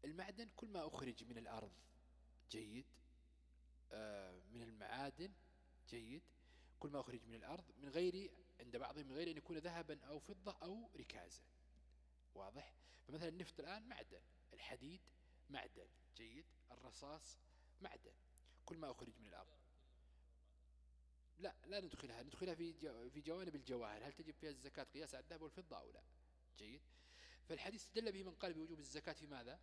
المعدن كل ما أخرج من الأرض جيد. آه، من المعادن جيد. كل ما أخرج من الأرض من غير عند بعضهم من غير أن يكون ذهبا أو فضة أو ركازا. واضح؟ فمثلا النفط الآن معدن الحديد معدن جيد. الرصاص معدن كل ما أخرج من الأرض. لا لا ندخلها ندخلها في في جوانب الجواهر. هل تجب فيها الزكاة قياس على الذهب والفضة أو لا؟ جيد. فالحديث استدل به من قال بوجوب الزكاة في ماذا؟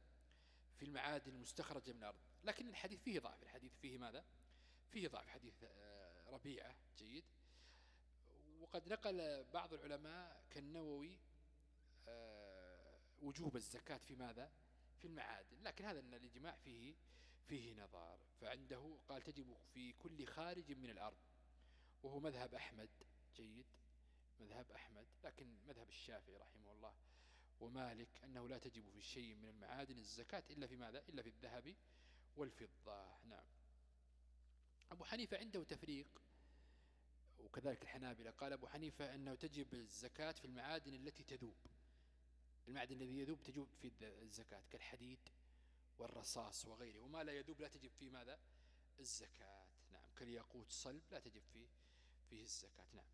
في المعادن المستخرجة من الأرض. لكن الحديث فيه ضعف. الحديث فيه ماذا؟ فيه ضعف. حديث آه، ربيعة. جيد. وقد نقل بعض العلماء كالنووي آه، وجوب الزكاة في ماذا؟ في المعادن. لكن هذا الإجماع فيه فيه نظر فعنده قال تجب في كل خارج من الأرض. وهو مذهب أحمد. جيد. مذهب أحمد. لكن مذهب الشافعي رحمه الله. ومالك أنه لا تجب في شيء من المعادن الزكاة إلا في ماذا؟ إلا في الذهب والفضة. نعم. أبو حنيفة عنده تفريق وكذلك الحنابلة. قال أبو حنيفة أنه تجب الزكاة في المعادن التي تذوب. المعدن الذي يذوب تجب في الزكاة كالحديد والرصاص وغيره. وما لا يذوب لا تجب في ماذا؟ الزكاة. نعم. كالياقوت صلب لا تجب فيه فيه الزكاة. نعم.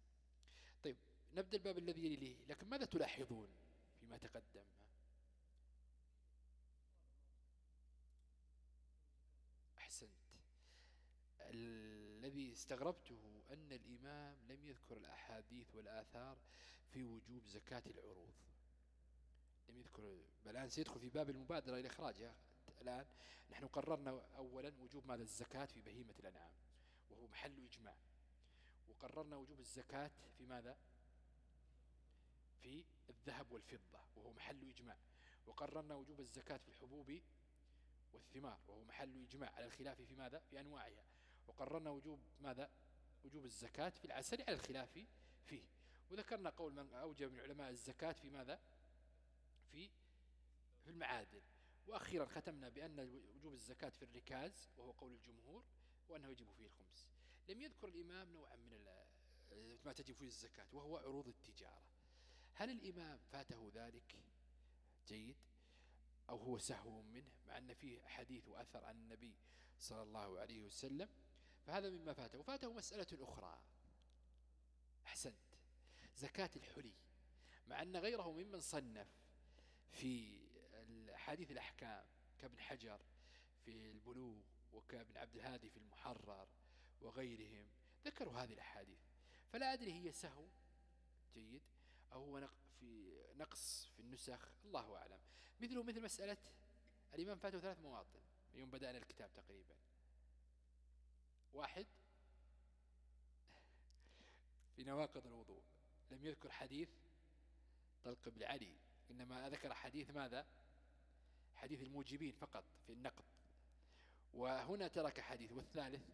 طيب نبدأ الباب الذي يليه. لكن ماذا تلاحظون؟ فيما تقدم. أحسنت. الذي استغربته أن الإمام لم يذكر الأحاديث والآثار في وجوب زكاة العروض. لم يذكر بل الآن سيدخل في باب المبادرة إلى إخراجها. الآن نحن قررنا أولا وجوب ماذا؟ الزكاة في بهيمة الأنعام وهو محل إجماع. وقررنا وجوب الزكاة في ماذا؟ في الذهب والفضة وهو محل إجماع. وقررنا وجوب الزكاة في الحبوب والثمار وهو محل إجماع. على الخلاف في ماذا؟ في أنواعها. وقررنا وجوب ماذا؟ وجوب الزكاة في العسل على الخلاف فيه. وذكرنا قول من أوجب من علماء الزكاة في ماذا؟ في في المعادن وأخيرا ختمنا بأن وجوب الزكاة في الركاز وهو قول الجمهور وأنه يجب فيه الخمس. لم يذكر الإمام نوعا من ما تجب فيه الزكاة وهو عروض التجارة. هل الإمام فاته ذلك جيد؟ أو هو سهو منه؟ مع أن فيه حديث وأثر عن النبي صلى الله عليه وسلم. فهذا مما فاته. وفاته مسألة أخرى. أحسنت. زكاة الحلي. مع أن غيره ممن صنف في حديث الأحكام كابن حجر في البلوغ وكابن عبد الهادي في المحرر وغيرهم ذكروا هذه الأحاديث. فلا أدري هي سهو جيد أو هو في نقص في النسخ الله أعلم. مثله مثل مسألة الإمام فاته ثلاث مواطن يوم بدأنا الكتاب تقريبا. واحد في نواقض الوضوء. لم يذكر حديث طلق بن علي إنما ذكر حديث ماذا؟ حديث الموجبين فقط في النقض وهنا ترك حديث والثالث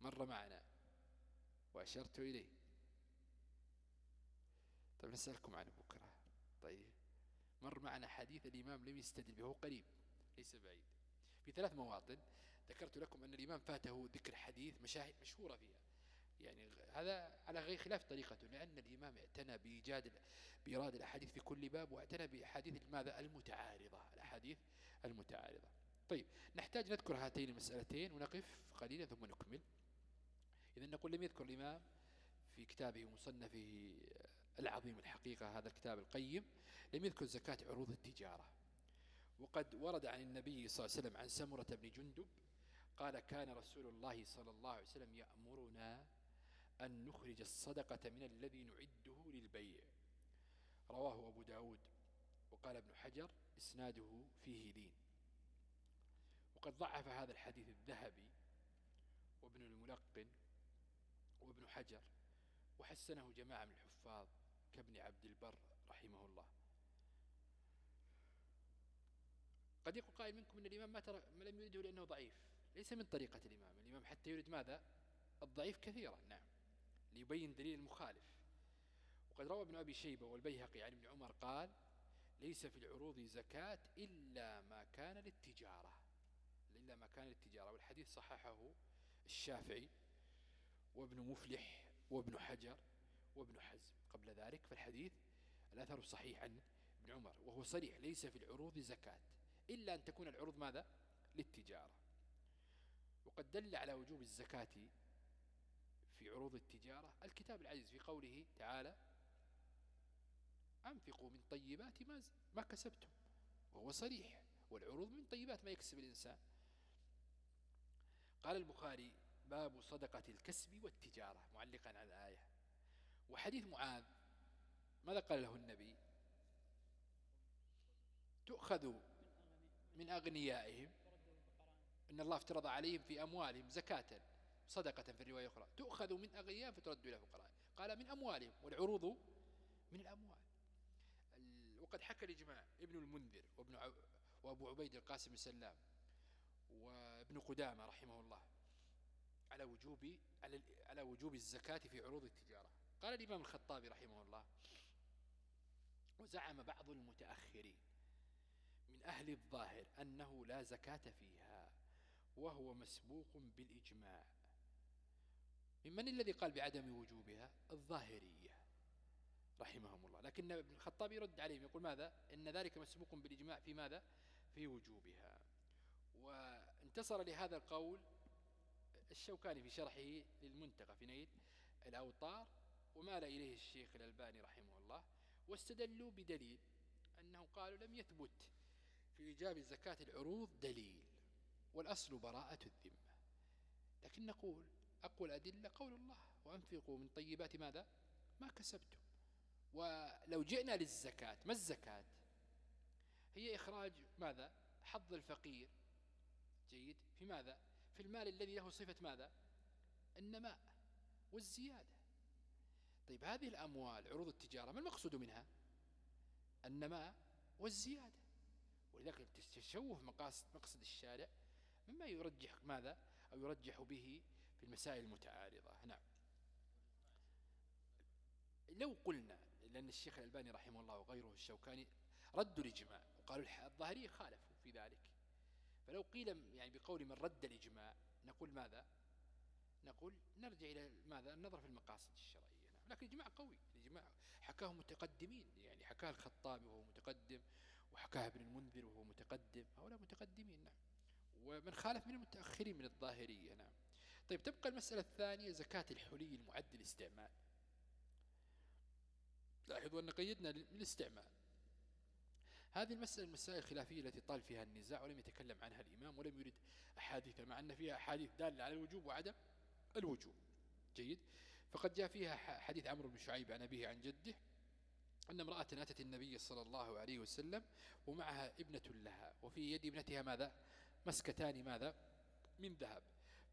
مر معنا وأشرت إليه. طيب نسألكم عنه بكرة طيب مر معنا حديث الإمام لم يستدل به قريب ليس بعيد. في ثلاث مواطن ذكرت لكم أن الإمام فاته ذكر حديث مشاهد مشهورة فيها. يعني هذا على غير خلاف طريقته لأن الإمام اعتنى بإيجاد بإيراد الأحاديث في كل باب واعتنى بأحاديث ماذا؟ المتعارضة الأحاديث المتعارضة. طيب نحتاج نذكر هاتين المسألتين ونقف قليلا ثم نكمل. إذا نقول لم يذكر الإمام في كتابه مصنفه العظيم الحقيقة هذا الكتاب القيم لم يذكر زكاة عروض التجارة. وقد ورد عن النبي صلى الله عليه وسلم عن سمرة بن جندب قال كان رسول الله صلى الله عليه وسلم يأمرنا أن نخرج الصدقة من الذي نعده للبيع. رواه أبو داود وقال ابن حجر إسناده فيه لين. وقد ضعف هذا الحديث الذهبي وابن الملقن وابن حجر وحسنه جماعة من الحفاظ. كابن عبد البر رحمه الله. قد يقول قائل منكم أن الإمام ما, ترى ما لم يريده لأنه ضعيف. ليس من طريقة الإمام. الإمام حتى يريد ماذا؟ الضعيف كثيرا. نعم. ليبين دليل المخالف. وقد روى ابن أبي شيبة والبيهقي عن ابن عمر قال ليس في العروض زكاة إلا ما كان للتجارة. إلا ما كان للتجارة. والحديث صححه الشافعي وابن مفلح وابن حجر. وابن حزم. قبل ذلك فالحديث الأثر الصحيح عن ابن عمر وهو صريح ليس في العروض زكاة إلا أن تكون العروض ماذا؟ للتجارة. وقد دل على وجوب الزكاة في عروض التجارة. الكتاب العزيز في قوله تعالى أنفقوا من طيبات ما, ما كسبتم. وهو صريح والعروض من طيبات ما يكسب الإنسان. قال البخاري باب صدقة الكسب والتجارة معلقا على الآية. وحديث معاذ ماذا قال له النبي؟ تؤخذ من أغنيائهم إن الله افترض عليهم في أموالهم زكاة صدقة في الرواية الأخرى. تؤخذ من أغنيائهم فترد إلى فقراء. قال من أموالهم والعروض من الأموال. وقد حكى الإجماع ابن المنذر وابن وأبو عبيد القاسم السلام وابن قدامة رحمه الله على وجوب على وجوب الزكاة في عروض التجارة. قال الإمام الخطابي رحمه الله وزعم بعض المتأخرين من أهل الظاهر أنه لا زكاة فيها وهو مسبوق بالإجماع من الذي قال بعدم وجوبها؟ الظاهرية رحمهم الله. لكن ابن الخطاب يرد عليهم يقول ماذا؟ إن ذلك مسبوق بالإجماع في ماذا؟ في وجوبها. وانتصر لهذا القول الشوكاني في شرحه للمنتقى في نيل الأوطار ومال إليه الشيخ الألباني رحمه الله واستدلوا بدليل أنه قالوا لم يثبت في إيجاب زكاة العروض دليل والأصل براءة الذمة. لكن نقول أقوى الأدلة قول الله وأنفقوا من طيبات ماذا؟ ما كسبتم. ولو جئنا للزكاة ما الزكاة؟ هي إخراج ماذا؟ حظ الفقير. جيد. في ماذا؟ في المال الذي له صفة ماذا؟ النماء والزيادة. طيب هذه الأموال عروض التجارة ما المقصود منها؟ النماء والزيادة. ولذلك التشوه مقاصد مقصد الشارع مما يرجح ماذا؟ أو يرجح به في المسائل المتعارضة. نعم. لو قلنا لأن الشيخ الألباني رحمه الله وغيره الشوكاني ردوا الإجماع وقالوا الظاهرية خالفوا في ذلك. فلو قيل يعني بقول من رد الإجماع نقول ماذا؟ نقول نرجع إلى ماذا؟ النظر في المقاصد الشرعية. لكن الإجماع قوي. الإجماع حكاه متقدمين. يعني حكاه الخطابي وهو متقدم وحكاها ابن المنذر وهو متقدم. هؤلاء متقدمين نعم. ومن خالف من المتأخرين من الظاهرية نعم. طيب تبقى المسألة الثانية زكاة الحلي المعد للاستعمال. لاحظوا أن قيدنا للاستعمال. هذه المسألة المسائل الخلافية التي طال فيها النزاع ولم يتكلم عنها الإمام ولم يرد أحاديث مع أن فيها أحاديث دالة على الوجوب وعدم الوجوب. جيد. فقد جاء فيها حديث عمرو بن شعيب عن أبيه عن جده أن امرأة أتت النبي صلى الله عليه وسلم ومعها ابنة لها وفي يد ابنتها ماذا؟ مسكتان ماذا؟ من ذهب.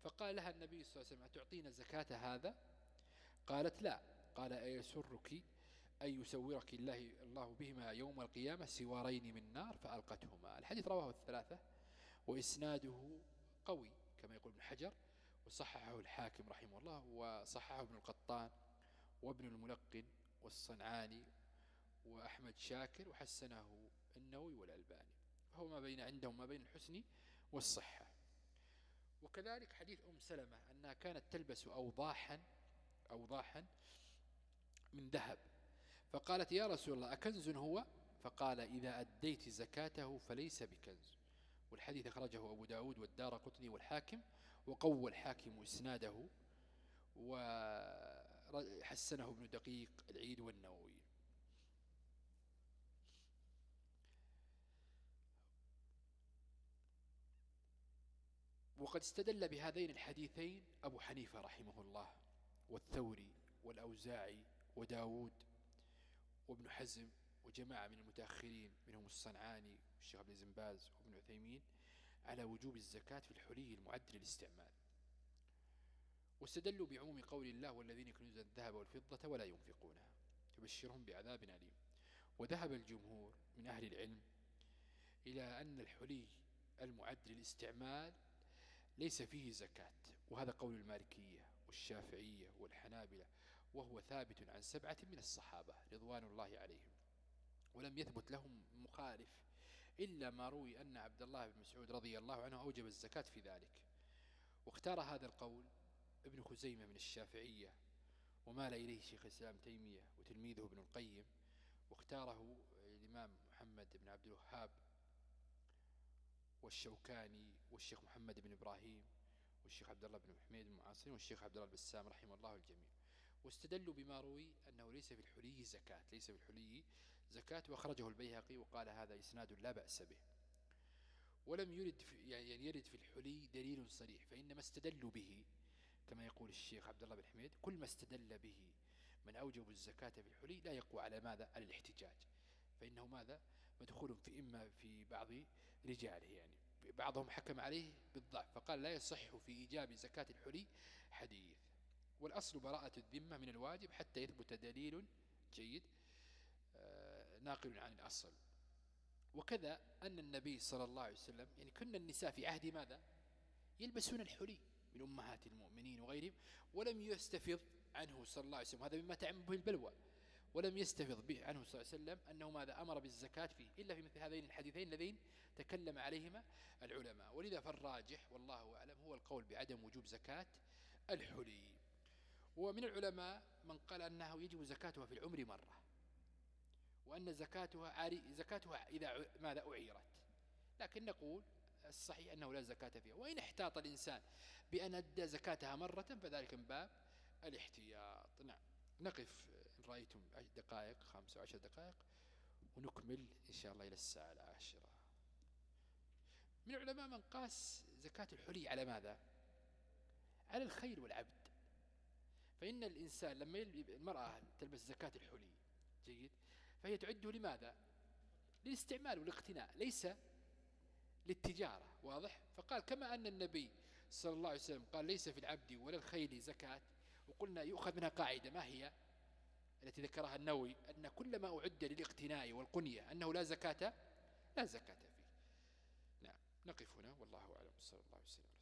فقال لها النبي صلى الله عليه وسلم أتعطينا زكاة هذا؟ قالت لا. قال أيسرك أن يسورك الله, الله بهما يوم القيامة سوارين من نار؟ فألقتهما. الحديث رواه الثلاثة وإسناده قوي كما يقول ابن حجر. وصححه الحاكم رحمه الله وصححه ابن القطان وابن الملقن والصنعاني وأحمد شاكر وحسنه النووي والألباني. هو ما بين عندهم ما بين الحسن والصحة. وكذلك حديث أم سلمة أنها كانت تلبس أوضاحا أوضاحا من ذهب. فقالت يا رسول الله أكنز هو؟ فقال إذا أديت زكاته فليس بكنز. والحديث أخرجه أبو داود والدار قطني والحاكم وقوى الحاكم إسناده وحسنه ابن دقيق العيد والنووي. وقد استدل بهذين الحديثين أبو حنيفة رحمه الله والثوري والأوزاعي وداود وابن حزم وجماعة من المتأخرين منهم الصنعاني والشيخ عبد الزنباز وابن عثيمين على وجوب الزكاة في الحلي المعد للاستعمال. واستدلوا بعموم قول الله والذين يكنزون الذهب والفضة ولا ينفقونها. تبشرهم بعذاب أليم. وذهب الجمهور من أهل العلم إلى أن الحلي المعد للاستعمال ليس فيه زكاة. وهذا قول المالكية والشافعية والحنابلة وهو ثابت عن سبعة من الصحابة رضوان الله عليهم. ولم يثبت لهم مخالف إلا ما روي أن عبد الله بن مسعود رضي الله عنه أوجب الزكاة في ذلك. واختار هذا القول ابن خزيمة من الشافعية ومال إليه شيخ الإسلام تيمية وتلميذه ابن القيم. واختاره الإمام محمد بن عبد الوهاب والشوكاني والشيخ محمد بن إبراهيم والشيخ عبد الله بن حميد المعاصرين والشيخ عبد الله البسام رحمه الله الجميع. واستدلوا بما روي أنه ليس في الحلي زكاة ليس في الحلي زكاة وأخرجه البيهقي وقال هذا إسناد لا بأس به. ولم يرد في يعني يرد في الحلي دليل صريح فإنما استدلوا به كما يقول الشيخ عبد الله بن حميد. كل ما استدل به من أوجب الزكاة في الحلي لا يقوى على ماذا؟ على الاحتجاج. فإنه ماذا؟ مدخول في إما في بعض رجاله يعني بعضهم حكم عليه بالضعف فقال لا يصح في إيجاب زكاة الحلي حديث. والأصل براءة الذمة من الواجب حتى يثبت دليل جيد آه، ناقل عن الأصل. وكذا أن النبي صلى الله عليه وسلم يعني كنا النساء في عهد ماذا؟ يلبسون الحلي من أمهات المؤمنين وغيرهم ولم يستفض عنه صلى الله عليه وسلم. هذا مما تعم به البلوى. ولم يستفض به عنه صلى الله عليه وسلم أنه ماذا؟ أمر بالزكاة فيه إلا في مثل هذين الحديثين اللذين تكلم عليهما العلماء. ولذا فالراجح والله أعلم هو القول بعدم وجوب زكاة الحلي. ومن العلماء من قال أنه يجب زكاتها في العمر مرة وأن زكاتها عاري زكاتها إذا ماذا أعيرت. لكن نقول الصحيح أنه لا زكاة فيها. وإن احتاط الإنسان بأن أدى زكاتها مرة فذلك من باب الاحتياط. نعم. نقف. إن رأيتم دقائق خمسة وعشر دقائق ونكمل إن شاء الله إلى الساعة العاشرة. من العلماء من قاس زكاة الحلي على ماذا؟ على الخير والعبد. فإن الإنسان لما المرأة تلبس زكاة الحلي جيد؟ فهي تعده لماذا؟ للاستعمال والاقتناء ليس للتجارة واضح؟ فقال كما أن النبي صلى الله عليه وسلم قال ليس في العبد ولا الخيل زكاة وقلنا يؤخذ منها قاعدة ما هي؟ التي ذكرها النووي أن كل ما أعد للاقتناء والقنية أنه لا زكاة لا زكاة فيه. نعم نقف هنا والله أعلم صلى الله عليه وسلم.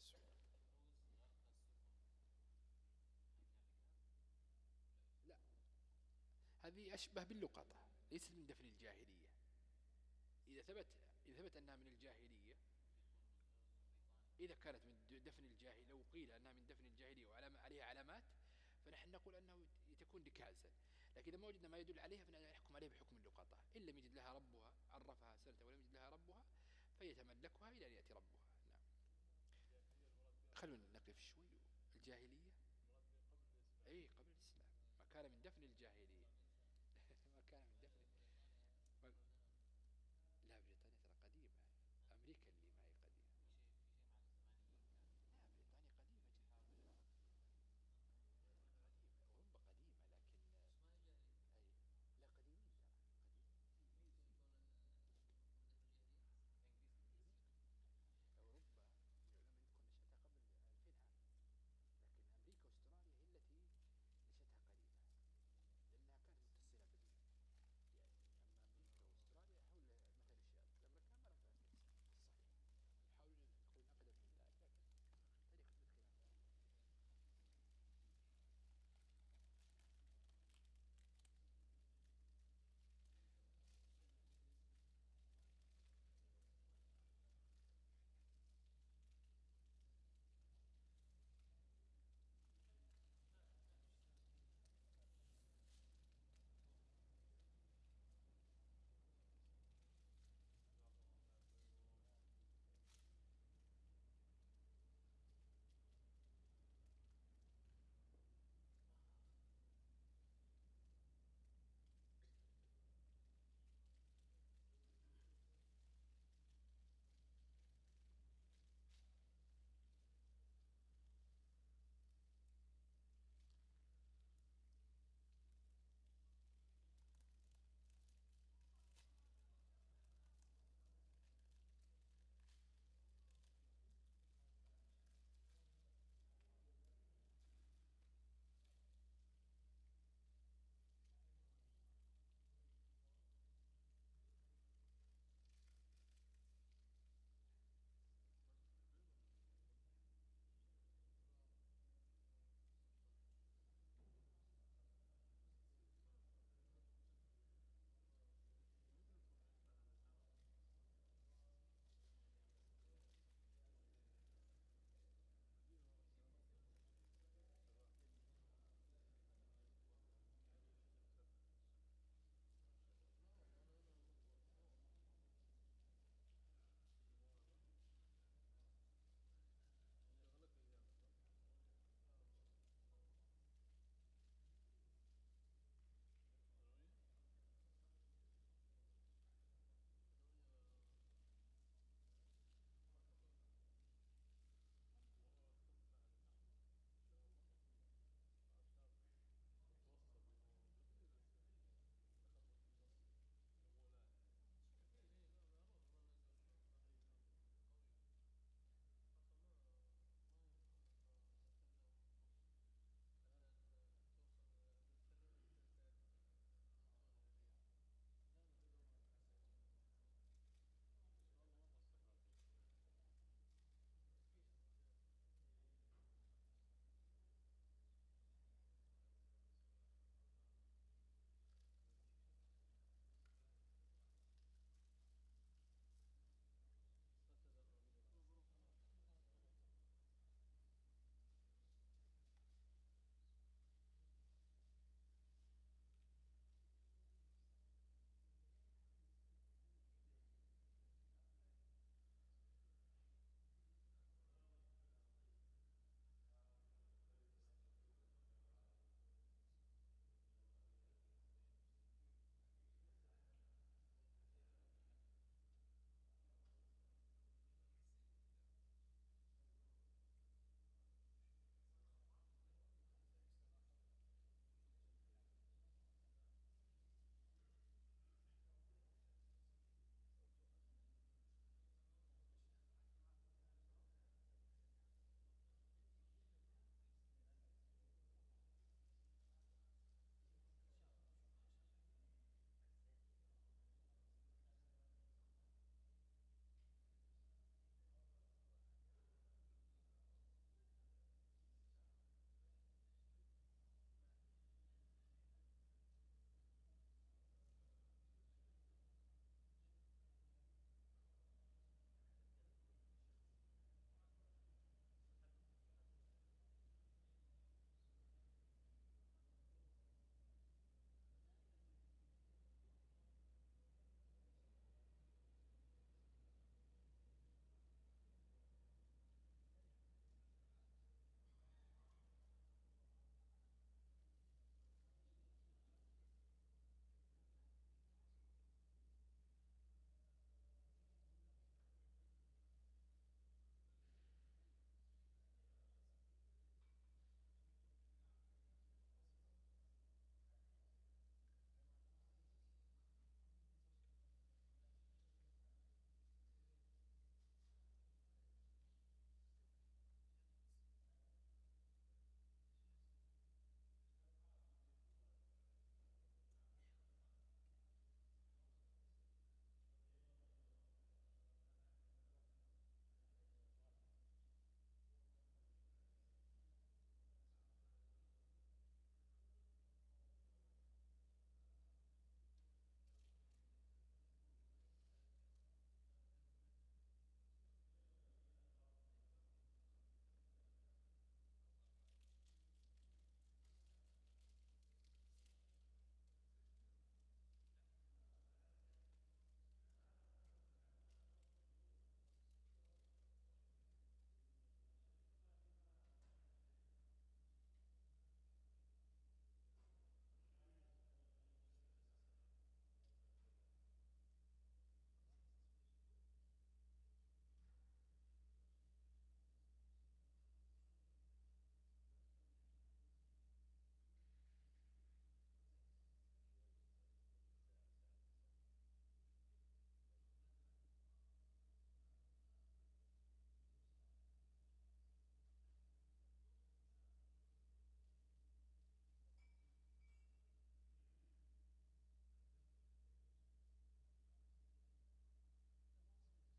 هذه أشبه باللقطة ليست من دفن الجاهلية. إذا ثبت إذا ثبت أنها من الجاهلية إذا كانت من دفن الجاهلية لو قيل أنها من دفن الجاهلية وعليها علامات فنحن نقول أنه تكون ركازا لكن إذا ما وجدنا ما يدل عليها فنحكم عليها بحكم اللقطة. إن لم يجد لها ربها عرفها سنة ولم يجد لها ربها فيتملكها إلى أن يأتي ربها. نعم. خلونا نقف شوي. الجاهلية